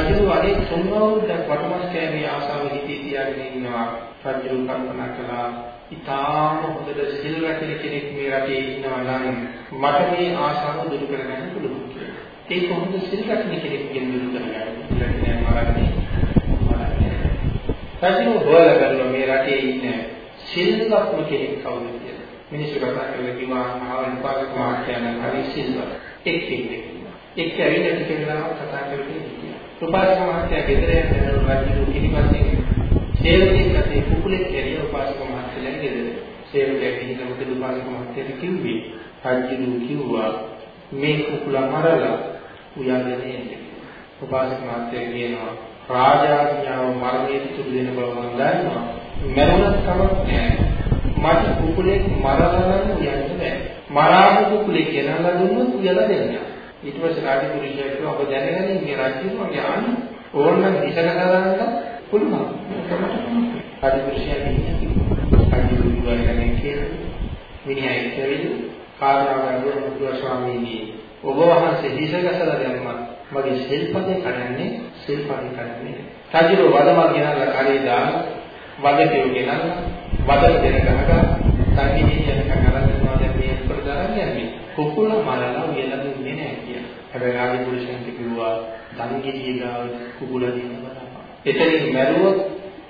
රජු අනේ සොන්නවුන්ට වටමස් කෑමේ ආසාව හිතේ තියාගෙන ඉන්නවා. රජු කල්පනා කළා ඉතාම හොඳට සිල් රැකෙන කෙනෙක් මේ රටේ ඉන්නවා නම් මට මේ ආසාව දුරු කරගන්න පුළුවන් කියලා. ඒ කොහොමද සිල් රැකෙන කෙනෙක්ගෙන් දුරු කරගන්නේ? ඉතින් මරන්නේ. රජු හොයලා බලනවා මේ රටේ ඉන්න සිල්වත්ම කෙනෙක් කවුද කියලා. මිනිස්සු කතා කරලා කිව්වා ආවල් පාරක මාත්‍යයන් හරි සිල්වත් එක් කෙනෙක් එක් ඇවිල්ලා ටික වෙලාවක් කතා කරගෙන හිටියා. උපාසක මහත්තයා ගෙදර යන රජු කිරිපස්සේ සේවකෙක් අතේ කුකුලෙක් ඇරිය උපාසක මහත්තයාගේ ගෙදර. සේවකයා ගිහින් මොකද උපාසක මහත්තයාට කිව්වේ? රජු කිව්වා මේ කුකුල මරලා උයන්නේ නේද? උපාසක මහත්තයා කියනවා රාජාඥාව මරණයට තුරු දෙන බව මම දන්නවා. මරුණත් කමක් නැහැ. මට කුකුලෙක් මරලා නම් උයන්න බෑ. මරාපු කුකුලෙක් ගෙනල්ලා දුන්නොත් උයලා දෙන්න. ඊට පස්සේ රාජපුරුෂයා කිව්වා ඔබ දැනගන්නේ මේ රජුගේ අන්න ඕනනම් දිශක දාන්න පුළුවන්. රාජපුරුෂයා කියන්නේ රජුගේ කියලා. මිනිහා ඉස්සෙවිලි කාර්යාලවල මුතුවා ස්වාමීනි ඔබ වහන්සේ දිශකසලා දැම්මා. මගේ ශිල්පදේ කරන්නේ ශිල්පදේ කරන්නේ. රජු වදමක් ගෙනල්ලා කරේ දාලා වදකේ ගෙනල්ලා වදල දෙන ගහක සංගීතය යනකම් අරගෙනවා දැන් මේ උඩට දාන්න යන්නේ. කුකුල මරලා උයලා දුන්නේ නැහැ කියලා. හැබැයි රාජ පුරුෂයන්ට කිව්වා සංගීතය ගාව කුකුල දින්න බලපන්. එතනින් මැරුවොත්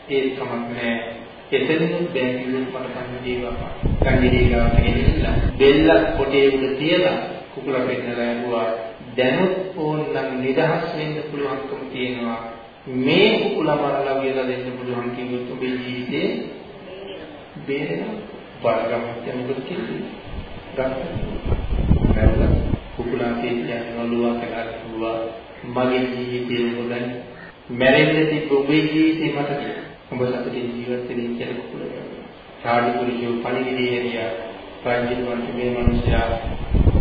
ඒ කමක් නැහැ. එතනින් බැංගියුත් මට සංගීතය ගාව. සංගීතය ගාවට ගෙනිලා බෙල්ල කොටේ උඩ තියලා කුකුල පෙන්නලා ඇහුවා දැනුත් ඕනනම් නිදහස් වෙන්න පුළුවන්කම තියෙනවා මේ කුකුල මරලා කියලා දෙන්න පුළුවන් කිව්වොත් ඔබේ ජීවිතේ බේරෙන වර්ගමත් යනකොට කිව්වේ. ගන්න. කුකුලා කියන්නේ නළුවා කියලා කිව්වා. මගේ ජීවිතේ මොකද? මැරෙන්න තිබ්බ ඔබේ ජීවිතේ මට ඔබ සතුටින් ජීවත් වෙන්න කියලා කුකුලා. සාඩිපුරුෂෝ පණිවිඩය එරියා රාජ්‍යවන්ට මේ මිනිසයා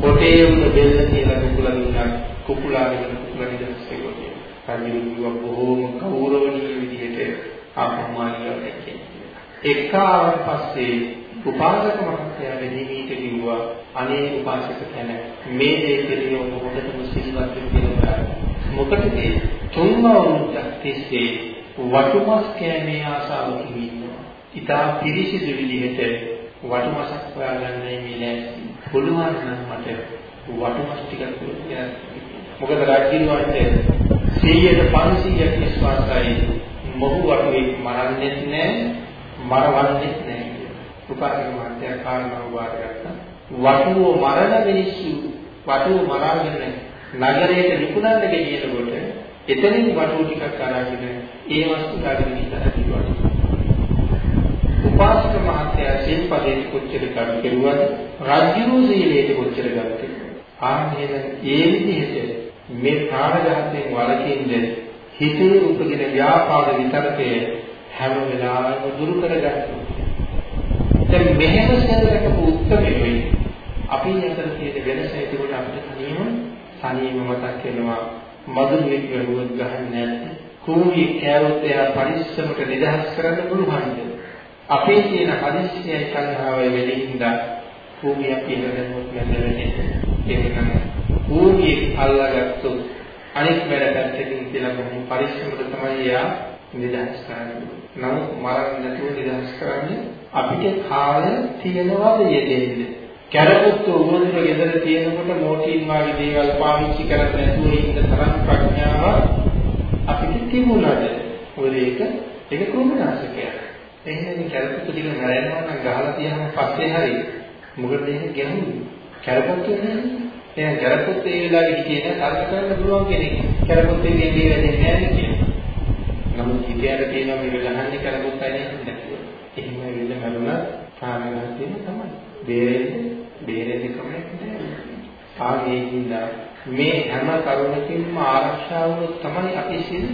කොටේ උඩ බෙල්ල කියලා කුකුලා දුන්නා කුකුලාගෙන කුකුලා නිදස්සේ කොටේ. රාජ්‍යවන්ට බොහෝම ගෞරවනීය විදිහට ආපම්මානියෝ දැක්කේ. එක්කාවන් පස්සේ උපාසක මහත්තයා වෙදීමීට කිව්වා අනේ උපාසක තැන මේ දේ පිළිවෙල හොඳටම සිල්වත් කියලා මොකටද තුන්ව අවුරුද්දක් තිස්සේ වටුමස් කෑමේ ආසාවකින් ඉන්නවා. ඊටා පිරිසිදු විදිහට වටුමසක් හොයාගන්නයි මේ නැති. පුළුවන් නම් මට වටුමස් ටිකක් කියලා මොකද රාජ්‍යරුවන්ට 100ට 500ක් විශ්වාසයි මොහු වටුවේ මරන්නෙත් නැහැ මරවන්නෙත් නැහැ උපාසක මහත්තයා කාරණාව වාරගත්තා වටුව මරණ මිනිස්සු වටුව මරාගෙන නගරයට විකුණන්න ගෙනියනකොට එතනින් වටුව ටිකක් අරගෙන ඒ වස්තු ගන්න විතර කිව්වා උපාසක මහත්තයා සිල්පදේ කොච්චර කරු කෙරුවද රාජ්‍යෝ සීලයේ කොච්චර ගන්නද ආන්නේද ඒ විදිහට මේ ප්‍රාණඝාතයෙන් වළකින්න හිතේ උපදින ව්‍යාපාද විතරකය හැම වෙලාවෙම දුරු කරගන්න. දැන් මෙහෙම සැලකපු උත්තරෙයි අපි අතර තියෙන වෙනස ඒකට අපිට තනියම තනියම මතක් වෙනවා. මදුරුවෙක් වැළුවක් ගහන්නේ නැත්නම් කෝවි කෑවොත් එයා පරිස්සමට නිදහස් කරන්න පුළුවන්ද? අපේ තියෙන හදිස්සියයි සංහාවයි වෙලින්දා කෝවියක් ඉඳගෙනොත් නැදෙන්නේ. ඒක තමයි කෝවියක් අල්ලාගත්තොත් අනිත් වැඩ පැත්තකින් කියලා මොහොම පරිස්සමට තමයි එයා නිදහස් කරන්නේ. නමුත් මරන්න නැතුව නිදහස් කරන්නේ අපිට කාලය තියනවාද යෙදෙන්නේ? කැරපොත්තු උගුරුර ගෙදර තියෙනකොට මෝටින් වාගේ දේවල් පාවිච්චි කරන්නේ නැතුව ඉන්න තරම් ප්‍රඥාව අපිට තිබුණාද? ඔය ඒක ඒක ක්‍රමනාශකයක්. එහෙනම් කැරපොත්තු ටික මරනවා නම් ගහලා තියහම පස්සේ හරි මොකද ඒක ගැහුනේ? කැරපොත්තු නෙමෙයි. එහෙනම් කැරපොත්තු ඒ වෙලාවේ හිතේ නෑ තර්ක කරන්න පුළුවන් කෙනෙක්. කැරපොත්තු එකේ දේ වැඩෙන්නේ නැහැ කියලා. නමුත් හිතයට තියෙනවා මේක ගහන්නේ කැරපොත්තයි නේද? එහෙම වෙන්න මරුණා කාමනාතිය තමයි. බේරෙන්නේ බේරෙන්නේ කමක් නෑ. ආගේකින්ද මේ හැම කරුණකින්ම ආරක්ෂා වුණොත් තමයි අපි සිල්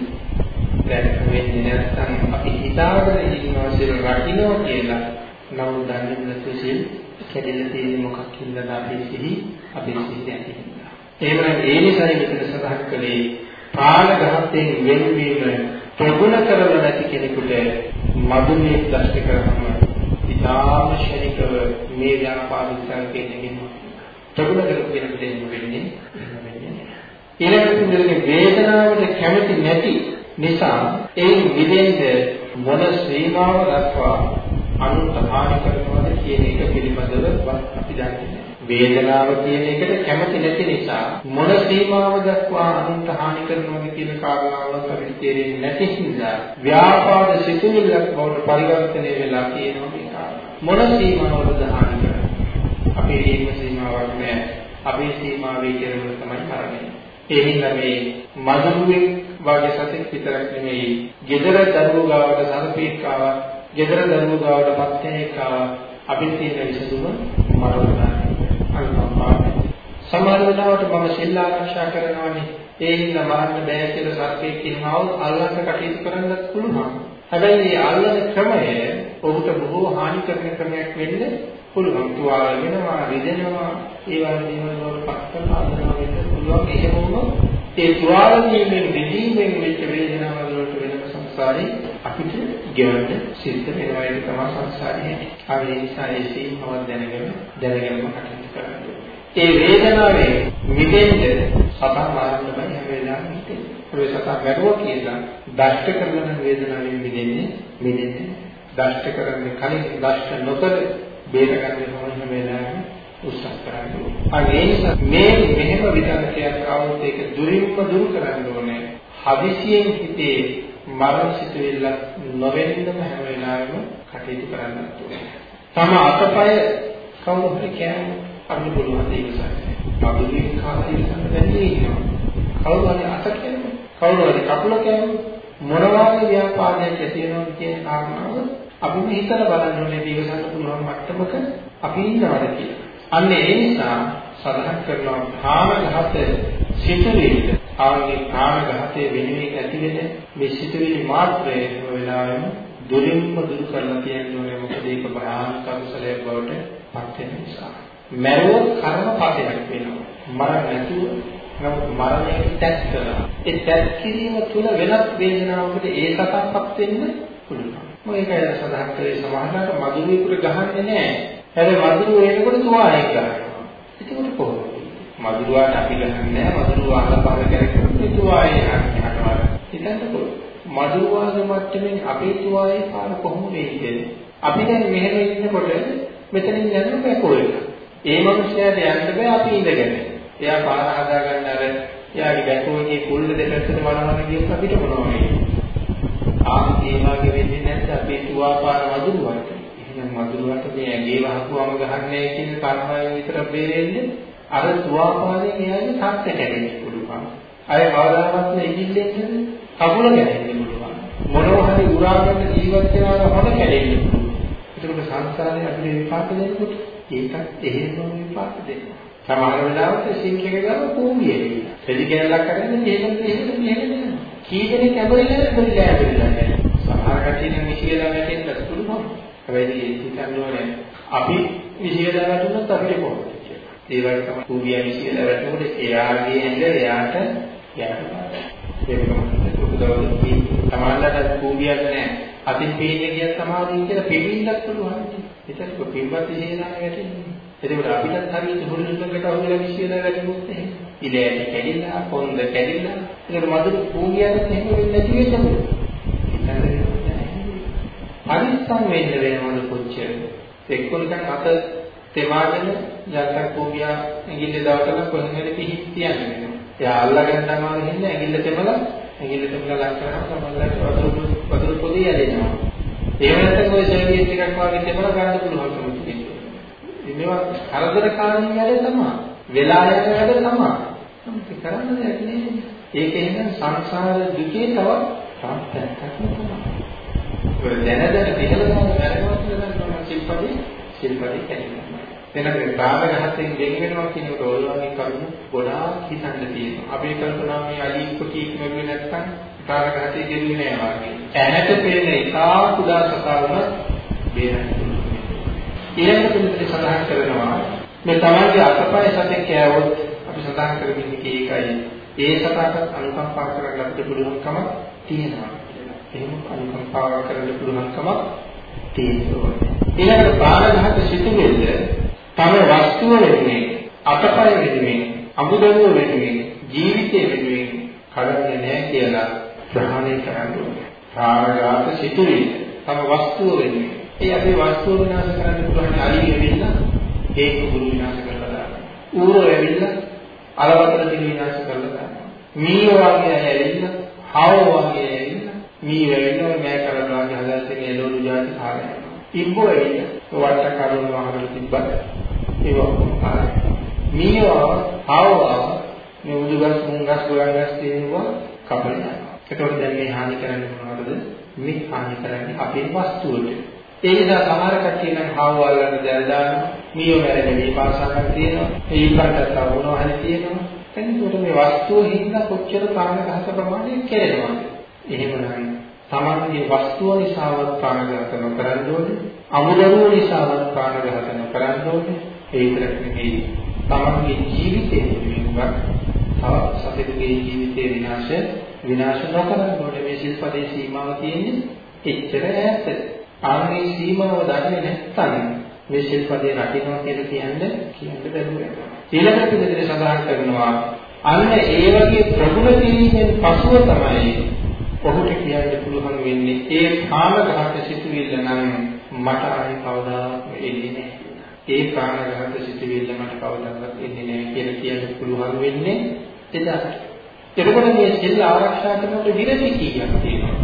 දැන් වෙන්නේ නැත්නම් අපි හිතාගෙන ඉන්නවා සිල් රකින්නවා කියලා. නමුත් දන්නේ නැතුව සිල් කැඩෙලා තියෙන්නේ මොකක් හින්දාද අපි සිහි අපි සිහි නැති හින්දා. එහෙමනම් ඒ නිසායි මෙතන සඳහන් කළේ ප්‍රාණඝාතයෙන් වෙන්වීම ප්‍රගුණ කරලා නැති කෙනෙකුට මදුනේ දෂ්ට කරනම ඉතාම ශනිකව මේ ව්‍යාපාර විචාරකේ නෙමෙයි. ප්‍රගුණ කරපු කෙනෙකුට එන්න වෙන්නේ ඊළඟට වේදනාවට කැමති නැති නිසා ඒ විදෙන්ද මොන සීමාව දක්වා අනුන්ට හානි කරනවද කියන එක පිළිබඳව අපි දන්නේ වේදනාව කියන එකට කැමති නැති නිසා මොන සීමාව දක්වා අනුන්ට හානි කරනවද කියන කාරණාව අපිට තේරෙන්නේ නැති නිසා ව්‍යාපාද සිතුවිල්ලක් බවට පරිවර්තනය වෙලා තියෙනවා මේ කාරණා මොන සීමාවලද හානි කරන්නේ අපේ ඒම සීමාවක් නෑ. අපේ සීමාවේ කෙරෙන තමයි මරණය. ඒ හින්දා මේ මදුරුවෙක් වාගේ සතෙක් විතරක් නෙමෙයි. gedara දරුවෝ ගාවට සරපේක් ආවා. gedara දරුවෝ ගාවට පත්තේක් ආවා. අපිට තියෙන විසඳුම මරණ අනුකම්පාව. සමහර වෙලාවට මම සිල් ආරක්ෂා කරනවානේ. ඒ හින්දා මරන්න බෑ කියලා සත්‍යයක් කියනවොත් අල්ලන්න කටයුතු කරන්නත් පුළුවන්. හැබැයි මේ අල්ලන ක්‍රමය ඔහුට බොහෝ හානි කරන ක්‍රමයක් වෙන්න පුළුවන්. තුවාල වෙනවා, රිදෙනවා, ඒ වගේ දේවල් වලට පස් කරලා අල්ලනවා වෙන්න පුළුවන්. එහෙම වුණොත් ඒ තුවාල වීමෙන් රිදීමෙන් වෙච්ච වේදනාව වලට වෙනම සංසාරේ අපිට ගෙවන්න සිද්ධ වෙනවා ඒක තමයි සංසාරේ. ඒ නිසා ඒ සීමාව දැනගෙන දැනගෙනම කටයුතු කරන්න ඒ වේදනාවේ මිදෙන්න සතන් මරන්න බෑ හැම වෙලාවෙම හිතෙන්නේ. ඒ සතන් මරුවා කියලා දෂ්ට කරන වේදනාවෙන් මිදෙන්නේ මිදෙන්නේ. දෂ්ට කරන්නේ කලින් දෂ්ට නොකර බේරගන්න ඕන හැම වෙලාවෙම උත්සාහ කරන්න ඕනේ. ඒ නිසා මේ මෙහෙම විතරකයක් ආවොත් ඒක දුරින්ම දුරු කරන්න ඕනේ. හදිසියෙන් හිතේ මරණ සිතුවිල්ල නොවෙන්නම හැම වෙලාවෙම කටයුතු කරන්න ඕනේ. තම අතපය කවුරු හරි කියන්නේ අපිට පුළුවන් ඒක සත්‍යයි. අපිට කාටද සම්බන්ධයි ඉන්නවා. කවුරු හරි අත කියන්නේ කවුරු හරි කකුල කියන්නේ මොනවාගේ ව්‍යාපාරයක් ඇති වෙනවද කියන කාරණාව අපි මේ හිතලා බලන්න ඕනේ දීවසන්න පුළුවන් මට්ටමක අපි ඉන්නවද කියලා. අන්න ඒ නිසා සඳහන් කරනවා ප්‍රාණඝාත සිතුවිලි ආගේ ප්‍රාණඝාතයේ වෙනුවෙන් ඇති වෙන මේ සිතුවිලි මාත්‍රයේ වෙලාවෙම දුරින්ම දුරු කරලා තියෙන්නේ මොකද ඒක භයානක අකුසලයක් බවට පත් වෙන නිසා. මරෝ කර්මපතයක් වෙනවා. මරණ නැතුව නමුත් මරණයට ටැග් කරනවා. ඒ ටැග් කිරීම තුළ වෙනත් වේදනාවකට ඒ සතාපත් වෙන්න පුළුවන්. මේක සඳහන් කරේ සමාහලට මදුරු විකුර ගහන්නේ නැහැ. හැබැයි මදුරු එනකොට තුවාලයක් ගන්නවා. ඒකවල කොහොමද? මදුරුවාට අපි ගහන්නේ නැහැ. මදුරුවා අහපාර කරගෙන තුවාලේ ගන්නවා. හිතන්නකෝ. මදුරුවාගේ මට්ටමින් අපේ තුවාලේ පාර කොහොම වේවිද? අපි දැන් මෙහෙම ඉන්නකොට මෙතනින් යනවා පැකෝලට. ඒ මනුස්සයාට යන්න බෑ අපි ඉඳගෙන. එයා පාර හදා ගන්න අර එයාගේ බැකෝ එකේ කුල්ල දෙපැත්තට මනවන කියොත් අපිට මොනවා වෙන්නේ? ආ ඒ වගේ වෙන්නේ නැත්නම් අපි තුවා පාර වදුරුවට. එහෙනම් වදුරුවට මේ ඇගේ වහකුවම ගහන්නේ කියන කර්මයෙන් විතර බේරෙන්නේ අර තුවා පාරේ එයාගේ තත්ත්ව කැඩෙන්න පුළුවන්. අය කවදාවත් ඉගිල්ලෙන් කකුල ගැටෙන්න පුළුවන්. මොනවා හරි උරාගෙන ජීවත් වෙනවා හොඳ කැඩෙන්න පුළුවන්. ඒකට සංසාරේ අපිට විපාක දෙන්නකොට ඒකත් එහෙම විපාක දෙනවා. සමහර වෙලාවට සිංහ එක ගාව කෝමිය එනවා. සෙලි කැලලක් කරන්නේ එහෙම එහෙම මෙහෙම දෙනවා. කී දෙනෙක් ඇබරිලා බරිලා ඇබරිලා නැහැ. සමහර කටින් නිසියලා වැටෙන්න පුළුවන්. හැබැයි ඒක හිතන්න ඕනේ අපි නිසියලා වැටුණොත් අපිට කොහොමද කියලා. ඒ වගේ තමයි කෝමිය නිසියලා වැටුනොත් එයාගේ ඇඟ එයාට යනවා. ඒක තමයි උදව්වකින් සමහරවිට කෝමියක් නැහැ. අතින් පේන්නේ කියන සමාධිය කියලා පිළිවින්නත් පුළුවන්. ඒකත් පින්වත් ඉහළම වැටෙන්නේ. එතකොට අපිටත් හරියට හොල්ලුකකට අහුවෙලා විශ්වවිද්‍යාලය වැටුනොත් එහෙම. ඉලෑටි කැඩිලා, කොන්ද කැඩිලා. ඒකට මధుර භූමියකට එහෙම වෙන්නේ නැති වෙන්නද? පරිස්සම් වෙන්න වෙනවද කොච්චර? එක්ක නිකන් අත තෙමාගෙන යක්ක භූමිය ඇඟිල්ල දවසක කොහෙන් හරි පිහින් තියන්න වෙනවා. එයා අල්ලගෙන තමයි හින්නේ ඇඟිල්ල තෙමලා ඇඟිල්ල තෙමලා ලක් කරනවා සමහරවිට වතුර වතුර පොදිය දෙනවා. එහෙම නැත්නම් ඔය සර්විස් එකක් වගේ තෙමලා ගන්න පුළුවන්කම තියෙනවා. මේවා කරදරකාරී වැඩ තමයි. වෙලා යන වැඩ තමයි. ඒක කරන්න දෙයක් නෑ. ඒක එහෙනම් සංසාර දුකේ තව තාත්තක් තමයි. ඔය දැන දැන පිළිල ගන්න වැඩවත් කියලා සිල්පදේ සිල්පදේ කියන්නේ. එනකේ ප්‍රාණඝාතයෙන් ගෙන් වෙනවා කියන එක ඔය වගේ කරුණු ගොඩාක් හිතන්න තියෙනවා. අපි කල්පනා මේ අලීප්ප කීක් නෙවෙයි නැත්නම් ප්‍රාණඝාතයේ ගෙන්නේ නෑ වගේ. ඇහැට පේන එකා කුඩා සතාවුන බේරන්න ඊළඟ පිළිතුරේ සඳහන් කරනවා මේ තමන්ගේ අතපය සතෙක් කෑවොත් අපි සඳහන් කරමින් ඒකයි ඒ සතාට අනුකම්පා කරන්න අපිට පුළුවන්කම තියෙනවා. එහෙම අනුකම්පා කරන්න පුළුවන්කම තියෙනවා. ඊළඟට ප්‍රාණඝාත සිතුවේද තම වස්තුව වෙනුවෙන් අතපය වෙනුවෙන් අමුදරුව වෙනුවෙන් ජීවිතය වෙනුවෙන් කලන්නේ නැහැ කියලා ප්‍රහාණය කරන්න ඕනේ. ප්‍රාණඝාත සිතුවේ තම වස්තුව වෙනුවෙන්. ඒ අපේ වස්තුව විනාශ කරන්න පුළුවන් අලිය වෙවිලා ඒක ගුරු විනාශ කරලා දානවා. ඌර වෙවිලා අලවතර දින විනාශ කරලා දානවා. මී වගේ අය ඇවිල්ලා හාව වගේ ඇවිල්ලා මී වෙවිලා මෑ කරලා වගේ හදලා තියෙන එළවලු જાති කාරණා. ඉබ්බෝ ඇවිල්ලා වට කරුණ වහරල තිබ්බත් ඒක ඔක්කොම මීවා හාව මේ උදුගස් මුංගස් ගොඩංගස් තියෙනවා කපලා. ඒකෝට දැන් මේ හානි කරන්නේ මොනවද? මේ හානි කරන්නේ අපේ වස්තුවට. ඒ නිසා සමහර කට්ටිය නම් හාව වල්ලන්න දැල් දානවා. මීයෝ මැරෙන්නේ මේ පාසාවක් තියෙනවා. ඒ ඊකට තවුනවා හරි තියෙනවා. එතකොට මේ වස්තුව හින්දා කොච්චර ප්‍රාණඝාත ප්‍රමාණය කෙරෙනවද? එහෙමනම් තමන්ගේ වස්තුව නිසාවත් ප්‍රාණඝාත නොකරන්න ඕනේ. අමුදරුව නිසාවත් ප්‍රාණඝාත නොකරන්න ඕනේ. ඒ විතරක් නෙමෙයි. තමන්ගේ ජීවිතේ වෙනුවත් තවත් සතෙකුගේ ජීවිතේ විනාශ විනාශ නොකරන්න ඕනේ. මේ ශිල්පදේ සීමාව තියෙන්නේ එච්චර ඈතට. ආන්නේ සීමාව දන්නේ නැත්නම් මේ ශිල්පදේ රකින්නවා කියලා කියන්නේ කියන්න බැරුව යනවා. ඊළඟට පිළිදෙල සඳහන් කරනවා අන්න ඒ වගේ ප්‍රගුණ කිරීමෙන් පසුව තමයි ඔහුට කියන්න පුළුවන් වෙන්නේ ඒ කාමඝාත සිතුවිල්ල නම් මට ආයි කවදාවත් එන්නේ නැහැ. ඒ කාමඝාත සිතුවිල්ල මට කවදාවත් එන්නේ නැහැ කියලා කියන්න පුළුවන් වෙන්නේ එදාට. එතකොට මේ සිල් ආරක්ෂා කරනකොට විරති කීයක් තියෙනවා. සිල්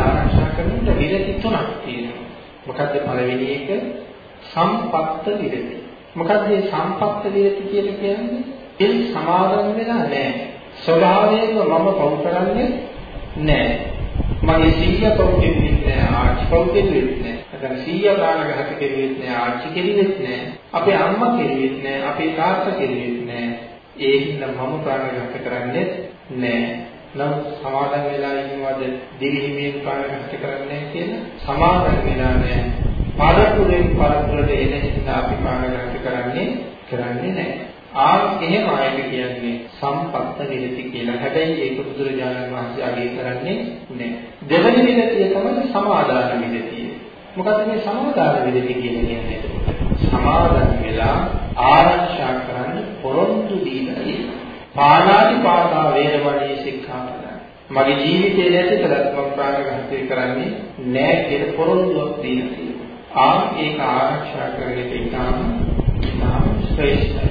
ආරක්ෂා කරනට විරති තුනක් තියෙනවා. මොකද්ද පළවෙනි එක? සම්පත්ත විරති. මොකද්ද මේ සම්පත්ත විරති කියලා කියන්නේ? සිල් සමාදන් වෙලා නැහැ. ස්වභාවයෙන්ම මම පවු කරන්නේ නැහැ. මගේ සීය පවු කෙරෙන්නේ නැහැ. ආච්චි පවු කෙරෙන්නේ නැහැ. නැත්නම් සීය ප්‍රාණඝාත කෙරෙන්නේ නැහැ. ආච්චි කෙරෙන්නේ නැහැ. අපේ අම්මා කෙරෙන්නේ නැහැ. අපේ තාත්තා කෙරෙන්නේ නැහැ. ඒ හින්දා මම ප්‍රාණඝාත කරන්නේ නැහැ. නම් සමාදන් වෙලා ඉන්නවද දිවිහිමියෙන් ප්‍රාණඝාත කරන්නේ කියලා සමාදන් වෙලා නැහැ. පරපුරෙන් පරපුරට එන නිසා අපි ප්‍රාණඝාත කරන්නේ කරන්නේ නැහැ. ආ එහෙම ආයක කියන්නේ සම්පත්ත විරති කියලා. හැබැයි ඒක බුදුරජාණන් වහන්සේ අගය කරන්නේ නැහැ. දෙවැනි විරතිය තමයි සමාදාන විරතිය. මොකද මේ සමාදාන විරතිය කියන්නේ සමාදන් වෙලා ආරක්ෂා කරන්න පොරොන්දු දීලා පාණාති පාතා වේරමණී ශික්ෂාපද මගේ ජීවිතේ නැති කලත් මම ප්‍රාණඝාතය කරන්නේ නැහැ කියලා පොරොන්දුවක් දීලා තියෙනවා. ආ ඒක ආරක්ෂා කරගෙන ඉතාම ඉතාම ශ්‍රේෂ්ඨයි.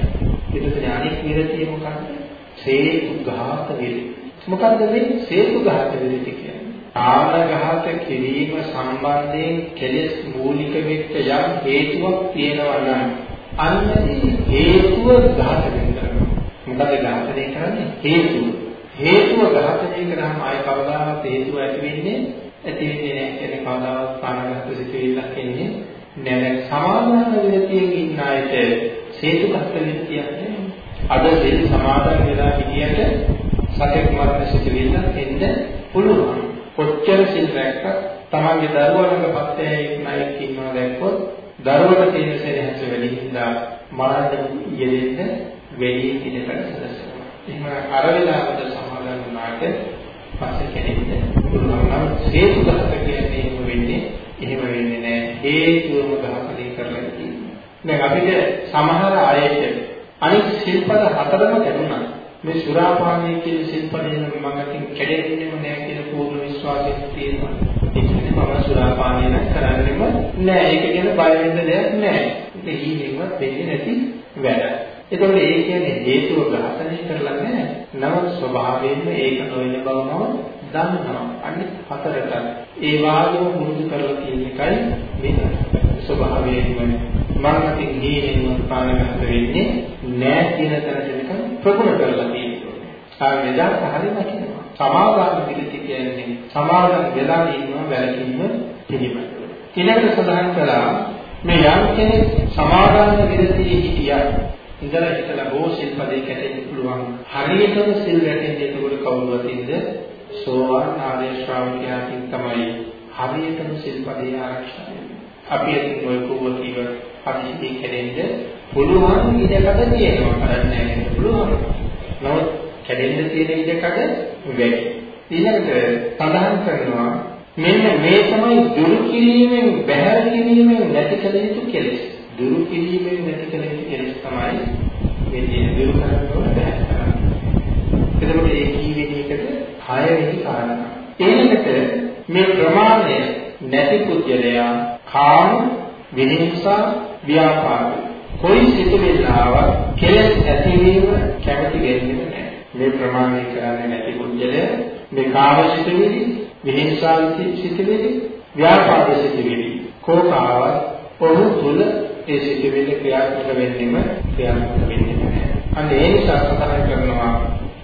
ඊට අනෙක් විරතිය මොකක්ද? සේතු ඝාත විරති. මොකද්ද මේ සේතු ඝාත විරති කියන්නේ? ආනඝාත කිරීම සම්බන්ධයෙන් කෙලෙස් මූලික වෙච්ච යම් හේතුවක් තියෙනවා නම් අන්නේ හේතුව ඝාතනය කරනවා. මොකද ඝාතනය කරන්නේ? හේතුව. හේතුව ඝාතනය කරාම ආය කවදාවත් හේතුව ඇති වෙන්නේ ඇති වෙන්නේ නැහැ. කියන්නේ කවදාවත් ප්‍රාණඝාත සිදුවීමක් එන්නේ නැහැ. සමාධාන විරතියෙන් ඉන්න අයට හේතු කර්තව්‍යයක් කියන්නේ අද දෙල් සමාදන් වෙලා හිටියට සතෙක් මරණ සිදුවෙන්න එන්න පුළුවන්. කොච්චර සිල් රැක්ක තමන්ගේ දරුවන්ගේ පත්තේ නයික් ඉන්නවා දැක්කොත් දරුවට තියෙන සෙනෙහස වැඩි හින්දා මරන්න යෙදෙන්න වැඩි ඉඩකට සැලසෙනවා. එහෙම අර වෙලාවට සමාදන් වුණාට පස්සේ කෙනෙක්ට පුළුවන් නම් හේතු ගත කියන්නේ එහෙම වෙන්නේ එහෙම වෙන්නේ නැහැ. හේතුවම ගහකදී කරලා තියෙන්නේ. දැන් අපිට සමහර අයට අනිත් ශිල්පද හතරම කැඩුනා. මේ සුරාපානය කියන ශිල්පදේ නම් මම අතින් කැඩෙන්නේම නැහැ කියන පූර්ණ විශ්වාසයක් තියෙනවා. ඒ කියන්නේ මම සුරාපානය නම් කරන්නෙම නෑ. ඒක ගැන බය වෙන්න දෙයක් නෑ. ඒක ඊගෙන්වත් වෙන්නේ නැති වැඩ. එතකොට ඒ කියන්නේ හේතුව ඝාතනය කරලා නෑ. නම ස්වභාවයෙන්ම ඒක නොවන බවම දන්නවා. අනිත් හතරට ඒ වාග්යම මුරුදු කරලා තියෙන එකයි මේ ස්වභාවයෙන්ම මරණකින් හීනෙන් පානගත වෙන්නේ නෑ කියන තැනට නිකන් ප්‍රගුණ කරලා තියෙනවා. ආ මෙදා හරියම කියනවා. සමාදාන පිළිති කියන්නේ සමාදාන වෙලා ඉන්නවා වැළකීම පිළිබඳව. ඊළඟට සඳහන් කළා මේ යම් කෙනෙක් සමාදාන විරතියේ හිටියා ඉඳලා හිටලා බොහෝ සිල්පදේ කැටෙන්න පුළුවන්. හරියටම සිල් රැකෙන්නේ එතකොට කවුරුවත් ඉඳ සෝවාන් ආර්ය ශ්‍රාවකයාකින් තමයි හරියටම සිල්පදේ ආරක්ෂා වෙන්නේ. අපි අතින් ඔය කුවතිව අදිස්සේ කැඩෙන්න පුළුවන් ඉඩකඩ තියෙනවා කරන්නේ නැහැ පුළුවන්. නමුත් කැඩෙන්න තියෙන ඉඩකඩ වැඩි. ඊළඟට සඳහන් කරනවා මෙන්න මේ තමයි දුරු කිරීමෙන් බැහැර කිරීමෙන් නැති කළ යුතු කෙලෙස්. දුරු කිරීමෙන් නැති කළ යුතු කෙලෙස් තමයි මේ තියෙන දුරු කරන්න ඕන බැහැර කරන්න. එතකොට ඒ කීවෙන එකට හය වෙනි කාරණා. ඊළඟට මේ ප්‍රමාණය නැති පුද්ගලයා කාම විහිංසා ව්‍යාපාද කොයි සිතුවිල්ලාවක් කෙලෙස් ඇතිවීම කැමති වෙන්නේ නැහැ. මේ ප්‍රමාණය කරන්නේ නැති කුජලය මේ කාම සිතුවිලි, විහිංසාන්ති සිතුවිලි, ව්‍යාපාද සිතුවිලි කෝකාවත් ඔහු තුල ඒ සිතුවිලි ක්‍රියාත්මක වෙන්නෙම ක්‍රියාත්මක වෙන්නේ නැහැ. අන්න ඒ නිසා සඳහන් කරනවා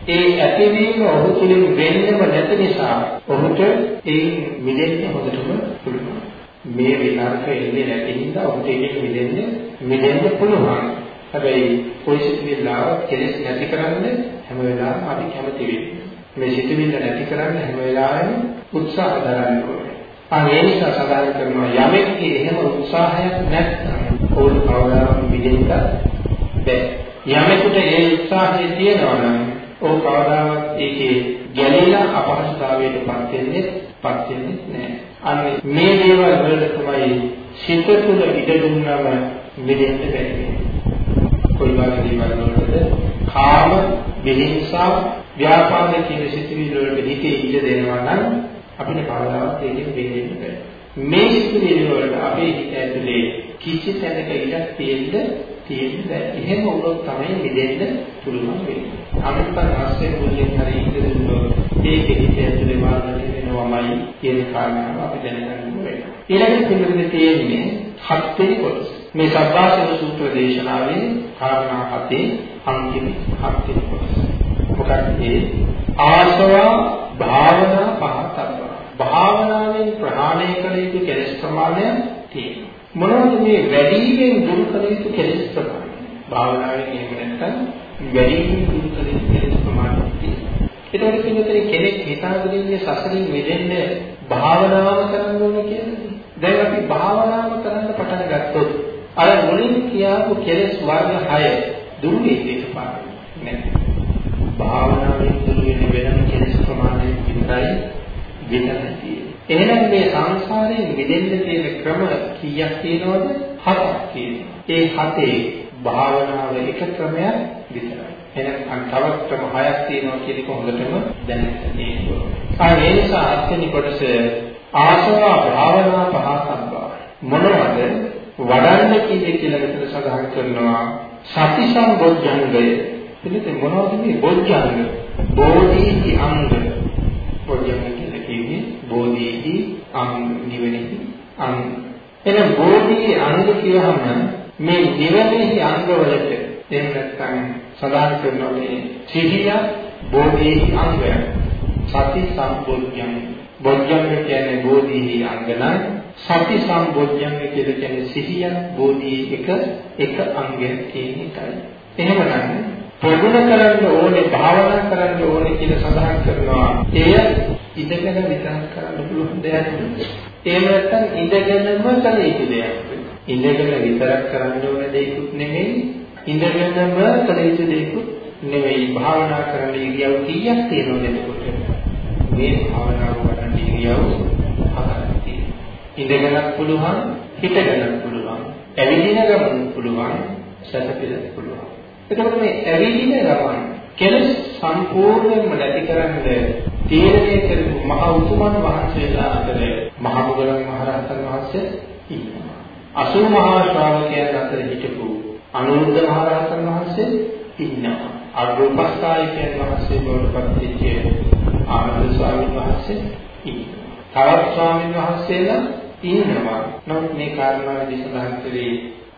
ඒ ඇතිවීම ඔහු තුලින් වෙන්නේම නැති නිසා ඔහුට ඒ මිදෙන්න හොඳටම පුළුවන්. මේ විතර්ක එන්නේ නැති හින්දා ඔහුට ඒකෙන් මිදෙන්න මිදෙන්න පුළුවන්. හැබැයි કોઈ සිතිවිල්ලාව කෙලෙස් නැති කරන්න හැම වෙලාවෙම අපි කැමති වෙන්නේ. මේ සිතිවිල්ල නැති කරන්න හැම වෙලාවෙම උත්සාහ දරන්න ඕනේ. අනේ නිසා සදාන් කරනවා යමෙක් එහෙම උත්සාහයක් නැත්නම් ඕන කවදාවත් මිදෙන්න බැහැ. යමෙකුට ඒ උත්සාහය තියෙනවා නම් ඕ කවදාවත් ඒකේ ගැලීලා අපහසුතාවයටපත් වෙන්නේ පත් වෙන්නේ නැහැ. අන්න මේ දේවල් වලට තමයි සිත තුළ ඉඩ දුන්නම මෙදෙන්න බැහැ. කොයි වගේ දේවල් වලටද කාම, විහිංසා, ව්‍යාපාද කියන සිතුවිලි වලට හිතේ ඉඩ දෙනවා නම් අපිට කවදාවත් ඒකෙන් බේරෙන්න බැහැ. මේ සිතුවිලි වලට අපේ හිත ඇතුලේ කිසි තැනක ඉඩක් තියෙන්න තියෙන්න බැහැ. එහෙම වුණොත් තමයි මෙදෙන්න පුළුවන් වෙන්නේ. අනිත් පස්සේ මුලින් හරි ඉඳ දුන්නොත් ඒක හිත ඇතුලේ මාර්ගය වෙනවමයි කියන කාරණාව අපි දැනගන්න ඕනේ. ඊළඟට පිළිවෙල තියෙන්නේ හත්වෙනි කොටස. මේ සබ්බාසන සූත්‍ර දේශනාවේ කාරණා හතේ අන්තිම හත්වෙනි කොටස. මොකක්ද ඒ? ආසවා භාවනා පහතබ්බ. භාවනාවෙන් ප්‍රහාණය කළ යුතු කෙලෙස් ප්‍රමාණය තියෙනවා. මොනවද මේ වැඩියෙන් දුරු කළ යුතු කෙලෙස් ප්‍රමාණය? භාවනාවෙන් එහෙම නැත්නම් වැඩියෙන් දුරු කළ යුතු කෙලෙස් ප්‍රමාණය තියෙනවා. ඒතකොට පිළිතුරේ කෙනෙක් හිතාගෙන ඉන්නේ සසරින් මිදෙන්න භාවනාව කරන්න ඕන කියලා. දැන් අපි භාවනාව කරන්න පටන් ගත්තොත් අර මුලින් කියාපු කෙලෙස් වර්ග 6 දුරු වෙන්නේ පාරයි. නෑ. භාවනාවෙන් දුරු වෙන වෙනම කෙලෙස් ප්‍රමාණය විතරයි විතරයි. එහෙනම් මේ සංසාරයෙන් මිදෙන්න තියෙන ක්‍රම කීයක් තියෙනවද? හතක් තියෙනවා. ඒ හතේ භාවනාව එක ක්‍රමයක් විතරයි. එහෙනම් තවත් ක්‍රම හයක් තියෙනවා කියන එක හොඳටම දැනගන්න ඕනේ. ආ ඒ නිසා අත්‍යනි කොටස ආසවා භාවනා පහසම්බා මොනවද වඩන්න කියන්නේ කියලා මෙතන සඳහන් කරනවා සති සම්බොජ්ජංගය. එතන මොනවද මේ බොජ්ජංග? බෝධි අංග. බොජ්ජංග කියලා කියන්නේ බෝධිහි අංග නිවෙනෙහි අංග. එහෙනම් බෝධි අංග කියවහම මේ නිවෙනෙහි අංගවලට එහෙම නැත්නම් සඳහන් කරනවා මේ සිහිය බෝධිහි අංගය. සති සම්බොජ්ජංග. බොජ්ජංග කියන්නේ බෝධිහි අංගනයි සති සම්බොජ්ජංග කියලා කියන්නේ සිහිය බෝධි එක එක අංගයක් කියන එකයි. එහෙමනම් ප්‍රගුණ කරන්න ඕනේ භාවනා කරන්න ඕනේ කියලා සඳහන් කරනවා. එය ඉඳගෙන විතරක් කරන්න පුළුවන් දෙයක් නෙවෙයි. ඒ නැත්තම් ඉඳගෙනම කළ යුතු දෙයක්. ඉඳගෙන විතරක් කරන්න ඕන දෙයක්ුත් නෙමෙයි. ඉඳගෙනම කළ යුතු දෙයක්ුත් නෙමෙයි. භාවනා කරන්න ඉරියව් කීයක් තියෙනවද එතකොට? මේ භාවනාව වඩන්න ඉරියව් හතරක් තියෙනවා. ඉඳගෙනත් පුළුවන්, හිටගෙනත් පුළුවන්, ඇවිදින ගමන් පුළුවන්, සැතපෙලත් පුළුවන්. එතකොට මේ ඇවිදින ගමන් කෙලස් සම්පූර්ණයෙන්ම නැති කරන්නේ තීරණය කරපු මහ උතුමන් වහන්සේලා අතර මහ මුගලන් මහරහතන් වහන්සේ ඉන්නවා. අසූ මහා ශ්‍රාවකයන් අතර හිටපු අනුරුද්ධ මහරහතන් වහන්සේ ඉන්නවා. අග්‍රෝපස්ථායකයන් වහන්සේ බවට පත් වෙච්ච ආනන්ද ස්වාමීන් වහන්සේ ඉන්නවා. තවත් ස්වාමීන් වහන්සේලා ඉන්නවා. නමුත් මේ කාරණාවදී සඳහන් කළේ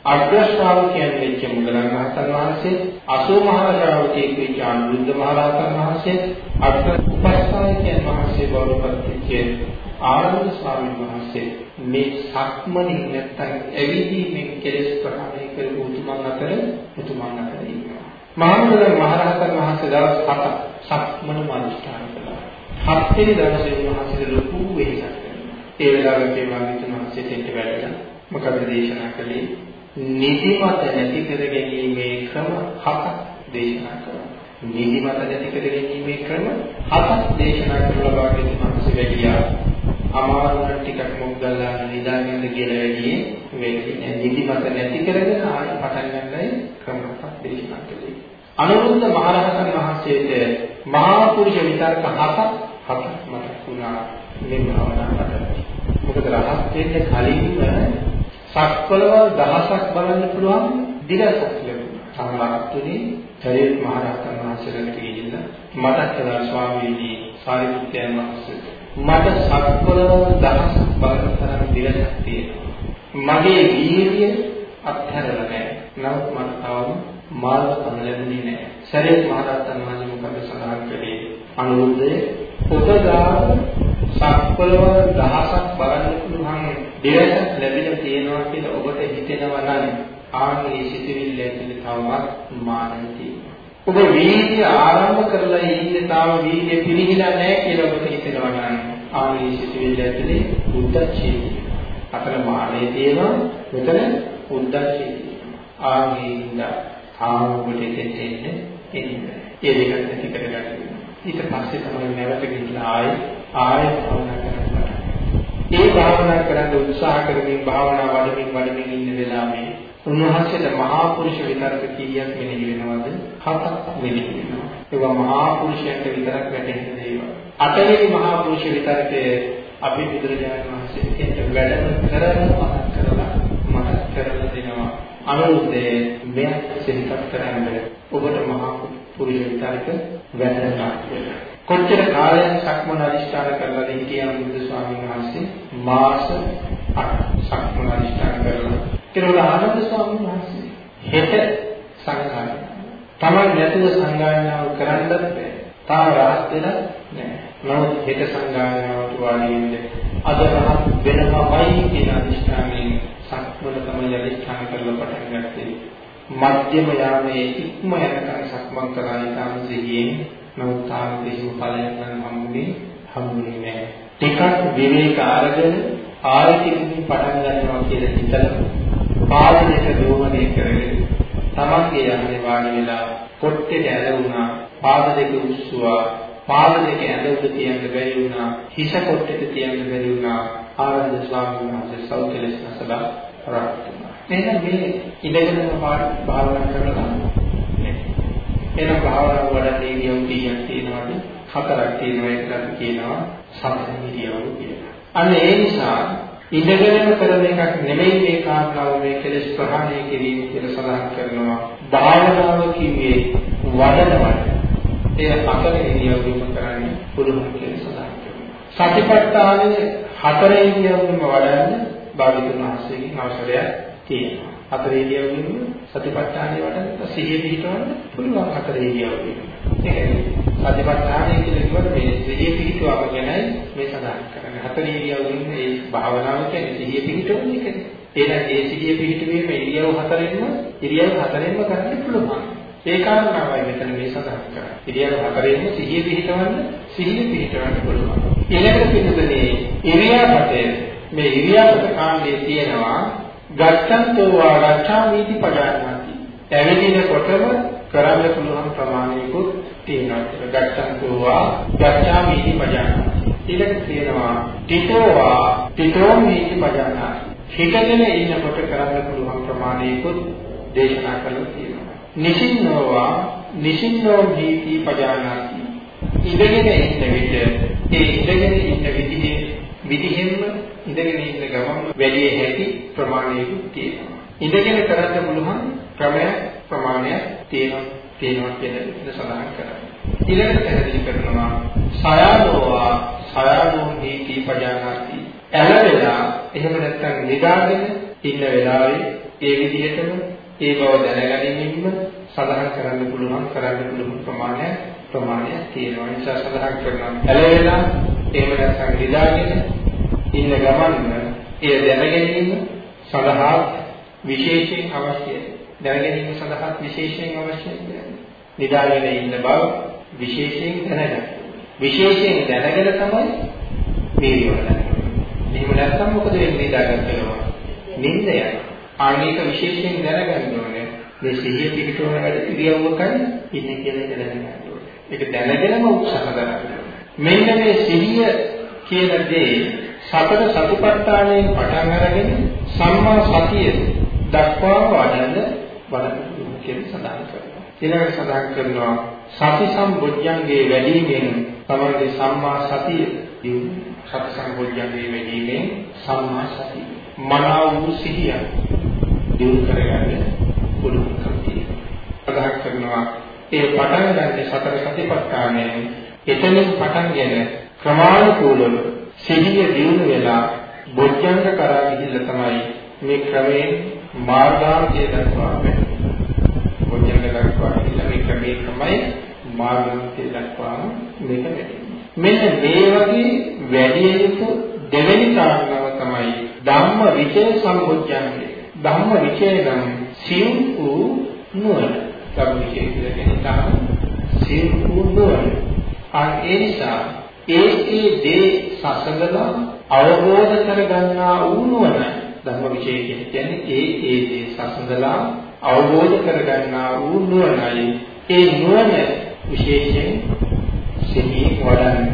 අග්‍ර ශ්‍රාවකයන් වෙච්ච මුගලන් රහතන් වහන්සේ අසෝ මහ ශ්‍රාවකයෙක් වෙච්ච අනුරුද්ධ මහ රහතන් වහන්සේ අග්‍ර උපස්ථායකයන් වහන්සේ බවට පත් වෙච්ච ආනන්ද ස්වාමීන් වහන්සේ මේ සක්මණින් නැත්තම් ඇවිදීමෙන් කෙලෙස් ප්‍රහාණය කරපු උතුමන් අතර උතුමන් අතර ඉන්නවා. මහමුගලන් මහ රහතන් වහන්සේ දවස් 7ක් සක්මණ මාදිෂ්ඨාන කළා. හත්වෙනි දවසේ උන්වහන්සේ ලොකු වෙහෙසක් කරනවා. ඒ වෙලාවට ඒ වගේ තුනක් සිතෙන්ට වැඩලා මොකද දේශනා කළේ නිදිමත නැති කර ගැනීමේ ක්‍රම හතක් දේශනා කරනවා. නිදිමත නැති කර ගැනීමේ ක්‍රම හතක් දේශනා කරලා වාගේ මනස වැඩියා. අමාරුන ටිකක් මොක් ගලා නිදාගෙන කියලා වැඩියේ වෙන්නේ නිදිමත නැති කරගෙන ආයෙ පටන් ගන්නයි ක්‍රම හතක් දේශනා කළේ. අනුරුද්ධ මහරහතන් වහන්සේට මහා පුරුෂ විතර්ක හතක් හතක් මතක් වුණා මේ භාවනා කරද්දී. මොකද රහත් වෙන්න කලින් සක්වලවල් දහසක් බලන්න පුළුවන් දිගසක් ලැබුණා. සමහරතුනේ චරිත මහ රහතන් වහන්සේලාට ගිහිල්ලා මතක් කළා ස්වාමීනි සාරිපුත්යන් වහන්සේ මට සක්වලවල් දහසක් බලන්න තරම් දිගසක් තියෙනවා. මගේ වීර්යය අත්හැරලා නැහැ. නමුත් මට තවම මාර්ග පණ ලැබුණේ නැහැ. සරියත් මහ රහතන් වහන්සේ මොකද සඳහන් කළේ? අනුරුද්ධය ඔබගාව සක්වලවල් දහසක් බලන්න පුළුවන් දෙවසක් ලැබිලා තියෙනවා කියලා ඔබට හිතෙනවා නම් ආන්නේ සිතිවිල්ල ඇතුලේ තවමත් මානෙ තියෙනවා. ඔබ වීර්ය ආරම්භ කරලා ඉන්නේ තාම වීර්ය පිළිහිලා නැහැ කියලා ඔබට හිතෙනවා නම් ආන්නේ සිතිවිල්ල ඇතුලේ උද්දච්චය අතන මානෙ තියෙනවා මෙතන උද්දච්චය තියෙනවා. ආන්නේ ඉඳ තාම ඔබට එන්නේ එන්නේ. ඒ දෙක නැති කරගන්න. ඊට පස්සේ තමයි නැවත ගිහිල්ලා ආයෙ ආයෙ භාවනා කරන්න ඒ භාවනා කරන්න උත්සාහ කරමින් භාවනා වඩමින් වඩමින් ඉන්න වෙලාවේ උන්වහන්සේට මහා පුරුෂ විතරක කීයක් මෙනෙහි වෙනවද? හතක් මෙනෙහි වෙනවා. ඒවා මහා පුරුෂයන්ට විතරක් වැටහෙන දේවල්. අටවෙනි මහා පුරුෂ විතරකයේ අපි බුදුරජාණන් වහන්සේ කියන වැඩම කරලා මතක් කරලා මතක් කරලා දෙනවා. අනුරුද්ධේ මෙයක් සිහිපත් කරන්න ඔබට මහා පුරුෂ විතරක වැටෙනවා කියලා. කොච්චර කාලයක් සක්මන අදිෂ්ඨාන කරලාද හිටියම බුදු ස්වාමීන් වහන්සේ මාස 8 සක්මන අදිෂ්ඨාන කරලා කියලා ආනන්ද ස්වාමීන් වහන්සේ හෙට සංඝායන තමයි නැතුව සංඝායනාව කරන්නත් බැහැ. තාම රහත් වෙලා නැහැ. නමුත් හෙට සංඝායනාවට වාඩි වෙන්නේ අද රහත් වෙනවයි කියන අදිෂ්ඨානයෙන් සක්මන තමයි අදිෂ්ඨාන කරලා පටන් ගත්තේ. මධ්‍යම යාමයේ ඉක්ම යනකම් සක්මන් කරලා ඉතාම සිහියෙන් නමුත් තාම කිසිම ඵලයක් නම් හම්බුනේ හම්බුනේ නැහැ. ටිකක් විවේක අරගෙන ආයතින් පටන් ගන්නවා කියලා හිතලා පාදයක දෝමනය කරගෙන තමන්ගේ යන්නේ වාඩි වෙලා කොට්ටේට ඇලවුණා පාද දෙක උස්සුවා පාද දෙක ඇඳ උඩ තියන්න බැරි වුණා හිස කොට්ටේට තියන්න බැරි වුණා ආනන්ද ස්වාමීන් වහන්සේ සෞඛ්‍යලෙස් නැසලා රහත් වුණා එහෙනම් මේ ඉඳගෙනම භාවනා කරලා එහෙනම් භාවනාව වඩා ඉරියව් කීයක් තියෙනවද? හතරක් තියෙනවා ඒකට කියනවා සම්පූර්ණ ඉරියව් කියලා. අන්න ඒ නිසා ඉඳගෙනම කරන එකක් නෙමෙයි මේ කාරණාව මේ කෙලෙස් ප්‍රහාණය කිරීම කියලා සඳහන් කරනවා. භාවනාව කිව්වේ වඩනවට ඒ හතර ඉරියව්වෙම කරන්න පුළුවන් කියලා සඳහන් කරනවා. සතිපට්ඨානයේ හතර ඉරියව්වෙම වඩන්න භාග්‍යතුන් වහන්සේගෙන් අවසරයක් තියෙනවා. හතර ඉරියව්වෙම සතිපට්ඨානයේ වඩන්න සිහිය පිහිටවන්න පුළුවන් හතර ඉරියව්වෙම. ඒ සතිපට්ඨානය කියලා කිව්වට මේ සිහිය පිහිටවම ගැනයි මේ සඳහන් කරන්නේ. හතර ඉරියව්වෙම මේ භාවනාව කියන්නේ සිහිය පිහිටවන එකනේ. එහෙනම් ඒ සිහිය පිහිටුවීම ඉරියව් හතරෙන්ම ඉරියව් හතරෙන්ම කරන්න පුළුවන්. ඒ කාරණාවයි මෙතන මේ සඳහන් කරන්නේ. ඉරියව් හතරෙන්ම සිහිය පිහිටවන්න සිහිය පිහිටවන්න පුළුවන්. ඊළඟට පිළිතුරේ ඉරියාපතේ මේ ඉරියාපත කාණ්ඩයේ තියෙනවා ගච්ඡන්තෝ වා ගච්ඡාමීති පජානාති. ඇවිදිනකොටම කරන්න පුළුවන් ප්‍රමාණයකුත් තියෙනවා. ගච්ඡන්තෝ වා ගච්ඡාමීති පජානාති. ඊළඟට තියෙනවා තිතෝ වා තිතෝ මීති පජානාති. හිතගෙන ඉන්නකොට කරන්න පුළුවන් ප්‍රමාණයකුත් දේශනා කළා තියෙනවා. නිසින්නෝවා නිසින්නෝ භීති පජානාති ඉඳගෙන ඉන්න විට ඒ ඉඳගෙන ඉන්න විදිහේ විදිහෙන්ම ඉඳගෙන ඉන්න ගමන් වැඩි හැකි ප්‍රමාණයකුත් තියෙනවා. ඉඳගෙන කරන්න පුළුවන් ක්‍රමයක් ප්‍රමාණයක් තියෙනවා තියෙනවා කියන එක සඳහන් කරන්නේ ඊළඟට පැහැදිලි කරනවා සයානෝවා සයානෝ භීති පජානාති. ඇලවෙලා එහෙම නැත්නම් නිදාගෙන ඉන්න වෙලාවේ ඒ විදිහටම ඒ බව දැනගැනීමෙන්ම සඳහන් කරන්න පුළුවන් කරන්න පුළුවන් ප්‍රමාණය ප්‍රමාණයක් තියෙනවා. ඒ නිසා සඳහන් කරනවා ඇලෙලා එහෙම නැත්නම් නිදාගෙන ඉන්න ගමන්ම ඒ දැනගැනීම සඳහා විශේෂයෙන් අවශ්‍යයි. දැනගැනීම සඳහා විශේෂයෙන් අවශ්‍යයි. නිදාගෙන ඉන්න බව විශේෂයෙන් දැනගන්න. විශේෂයෙන් දැනගෙන තමයි මේ වලන්නේ. එහෙම නැත්නම් මොකද වෙන්නේ නිදාගත්තම? නිින්ද යනවා. ආනේක විශේෂයෙන් දැනගන්න ඕනේ. මේ සිහිය පිටවන වැඩ ඉරියව්වකයි ඉන්නේ කියලා එක දැනගන්න ඕනේ. ඒක දැනගෙනම උත්සාහ කරන්න මෙන්න මේ සිහිය කියන දේ සතර සතිපට්ඨානයෙන් පටන් අරගෙන සම්මා සතිය දක්වා වඩන වඩන කියලා සඳහන් කරනවා. ඊළඟට සඳහන් කරනවා සති සම්බොජ්ජංගේ වැඩිමෙන් තමයි සම්මා සතිය දියුණු. සති සම්බොජ්ජංගේ වැඩිමෙන් සම්මා සතිය මනාව වූ සිහිය දියුණු කරගන්න පුළුවන්කම තියෙනවා. ප්‍රකාශ කරනවා ඒ පටන් ගන්න සතර සතිපට්ඨානයෙන් එතනින් පටන්ගෙන ක්‍රමානුකූලව සිහිය දියුණු වෙලා බොජ්ජංග කරා ගිහිල්ලා තමයි මේ ක්‍රමයෙන් මාර්ගාන්තය දක්වා වෙන්නේ. බොජ්ජංග දක්වා ගිහිල්ලා මේ ක්‍රමයේ තමයි මාර්ගාන්තය දක්වා මේක වෙන්නේ. මෙන්න මේ වගේ වැඩි යුතු දෙවෙනි කාරණාව තමයි ධම්ම විචය සම්බොජ්ජංගය. ධම්ම විචය නම් සිව් වූ නුවණ. ධම්ම විචය කියලා කියන්නේ සිව් වූ නුවණ. අන් ඒ නිසා ඒ ඒ දේ සසඳලා අවබෝධ කරගන්නා වූ නුවණ ධම්ම විචය කියන්නේ ඒ ඒ දේ සසඳලා අවබෝධ කරගන්නා වූ නුවණයි. ඒ නුවණ විශේෂයෙන් සිහියෙන් වඩන්න.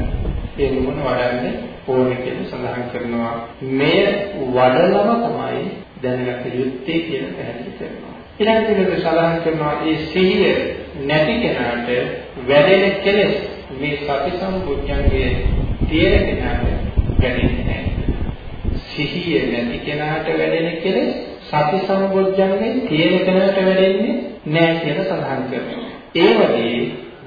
ඒ නුවණ වඩන්න ඕනේ කියලා සඳහන් කරනවා. මෙය වඩලම තමයි දැනගත යුත්තේ කියලා පැහැදිලි කරනවා. ඊළඟට සඳහන් කරනවා මේ සිහිය නැති කෙනාට වැඩෙන කෙලෙස් මේ සති සම්පූර්ණයේ තියෙන කෙනාට වැඩෙන්නේ නැහැ. සිහිය නැති කෙනාට වැඩෙන කෙලෙස් සති සම්පූර්ණයේ තියෙන කෙනාට වැඩෙන්නේ නැහැ කියලා සඳහන් කරනවා. ඒ වගේ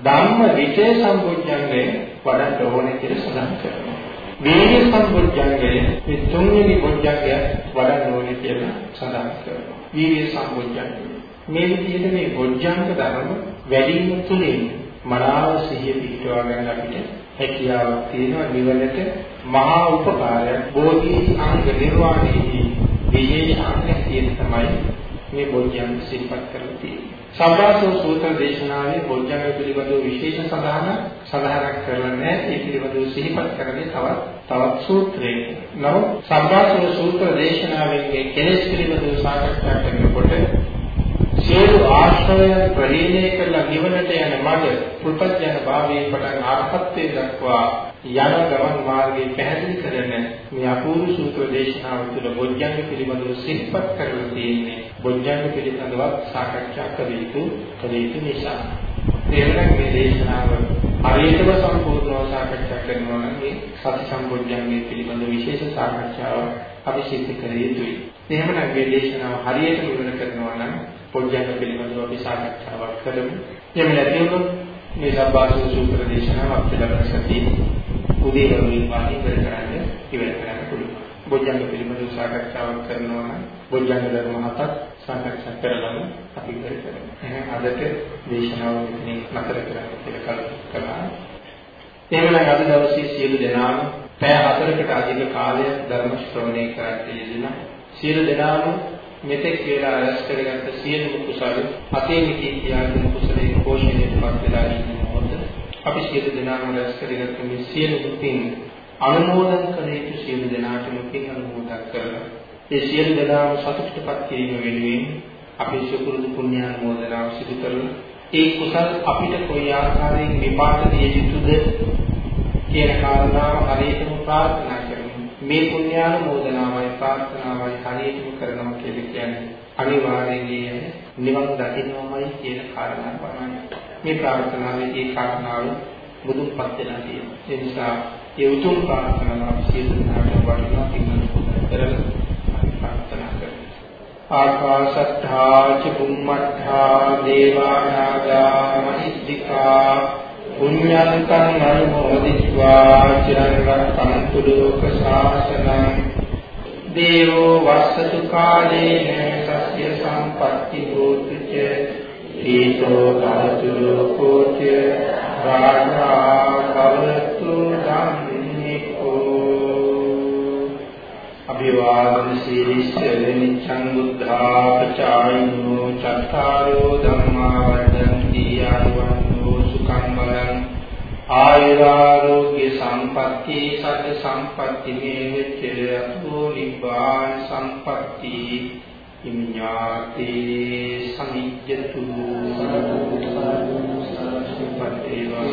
ධම්ම විචය සම්පූර්ණයේ වඩන්න ඕනේ කියලා සඳහන් කරනවා. වීර්ය සම්බොජ්ජංගය මේ තුන්වෙනි බොජ්ජංගය වඩන්න ඕනේ කියලා සඳහන් කරනවා. වීර්ය සම්බොජ්ජංගය. මේ විදිහට මේ බොජ්ජංග ධර්ම වැඩිම තුලින් මනාව සිහිය පිටවා ගන්න අපිට හැකියාවක් තියෙනවා නිවනට මහා උපකාරයක් බෝධි අංග නිර්වාණයේදී විශේෂ අංගයක් තියෙන තමයි මේ බොජ්ජංග සිහිපත් කරලා තියෙන්නේ. සම්බාසෝ සූත්‍ර දේශනාවේ බොජ්ජංග පිළිබඳව විශේෂ සඳහන සඳහනක් කරලා නැහැ. ඒ පිළිබඳව සිහිපත් කරන්නේ තවත් තවත් සූත්‍රයක. නමුත් සම්බාසෝ සූත්‍ර දේශනාවේ කෙලෙස් පිළිබඳව සාකච්ඡා කරනකොට සියලු ආශ්‍රයයන් ප්‍රහීණය කරලා නිවනට යන මඟ පුල්පත්ජන භාවයේ පටන් ආර්හත්ත්වයට දක්වා යන ගමන් මාර්ගයේ පැහැදිලි කරන මේ අපූර්ව සූත්‍ර දේශනාව තුළ බොජ්ජංග පිළිබඳව සිහිපත් කරලා තියෙන්නේ බොජ්ජංග පිළිබඳව සාකච්ඡා කළ යුතු කළ යුතු නිසා එවනම් මේ දේශනාව හරියටම සම්පූර්ණව සාකච්ඡා කරනවා නම් මේ සති සම්බොජ්ජංගයේ පිළිබඳ විශේෂ සාකච්ඡාවක් අපි සිදු කළ යුතුයි. එහෙමනම් මේ දේශනාව හරියට ඉවර කරනවා නම් පොජ්ජංග පිළිබඳව අපි සාකච්ඡාවක් කරමු. එහෙම නැති වුණොත් මේ සබ්බාසු සූත්‍ර දේශනාව අපිට ලබන සතියේ උදේ වරුවෙන් වාගේ ඉවර කරන්න ඉවර කරන්න පුළුවන්. බොජ්ජංග පිළිබඳව සාකච්ඡාවක් කරනවා නම් බොජ්ජංග ධර්ම හතක් සාකච්ඡා කරලම අපි ඉවර කරමු. එහෙනම් අදට දේශනාව මෙතනින් නතර කරන්න කියලා කල්පනා එහෙමනම් අද දවසේ සියලු දෙනාම පැය හතරකට අධික කාලයක් ධර්ම ශ්‍රවණය කරන්න යෙදෙන සියලු දෙනාම මෙතෙක් වේලා රැස් කරගත්ත සියලු කුසල අතේ මිදී කියාගෙන කුසලයේ පෝෂණයට පත් වෙලා ඉන්න මොහොත අපි සියලු දෙනාම රැස් කරගත්ත මේ සියලු පින් අනුමෝදන් කළ යුතු සියලු දෙනාටම පින් අනුමෝදන් කරලා ඒ සියලු දෙනාම සතුටටපත් කිරීම වෙනුවෙන් අපි සුපුරුදු පුණ්‍යානුමෝදනාව සිදු කරලා ඒ කුසල් අපිට කොයි ආකාරයෙන් විපාක දිය යුතුද කියන කාරණාව හරියටම ප්‍රාර්ථනා කරමු. මේ පුණ්‍යානුමෝදනාවයි ප්‍රාර්ථනාවයි හරියටම කරනවා කියලා කියන්නේ අනිවාර්යයෙන් නිවන් දකින්නමයි කියන කාරණාව පමණයි. මේ ප්‍රාර්ථනාවේ ඒ කාරණාව බුදුපත් වෙලා තියෙනවා. ඒ නිසා ඒ උතුම් ප්‍රාර්ථනාව සියලු දෙනාට වටිනා පින්වත් කරලා ප්‍රාර්ථනා කරමු. ආකාශත්තා ච බුම්මත්තා දේවානාගා මහිද්దికා පුඤ්ඤන්තං අනුමෝදිत्वा චිරං රක්ඛන්තු ලෝක ශාසනං දේවෝ වස්සතු කාලේන සස්ය සම්පත්ති හෝතු ච ඊතෝ භවතු ලෝකෝ ච රාජා භවතු ධම්මිකෝ අභිවාදන සීලිස්ස නිච්ඡං බුද්ධාපචායිනෝ චත්තාරෝ ධම්මා වදන්ති ආයුවන්‍ෝ සුඛං බලං ආයුරාෝග්‍ය සම්පatti සති සම්පatti මේ මෙච්චරතු නිබ්බාන සම්පatti ඉඤ්ඤාති සමිජ්ජතු. සම්පත්තේවා.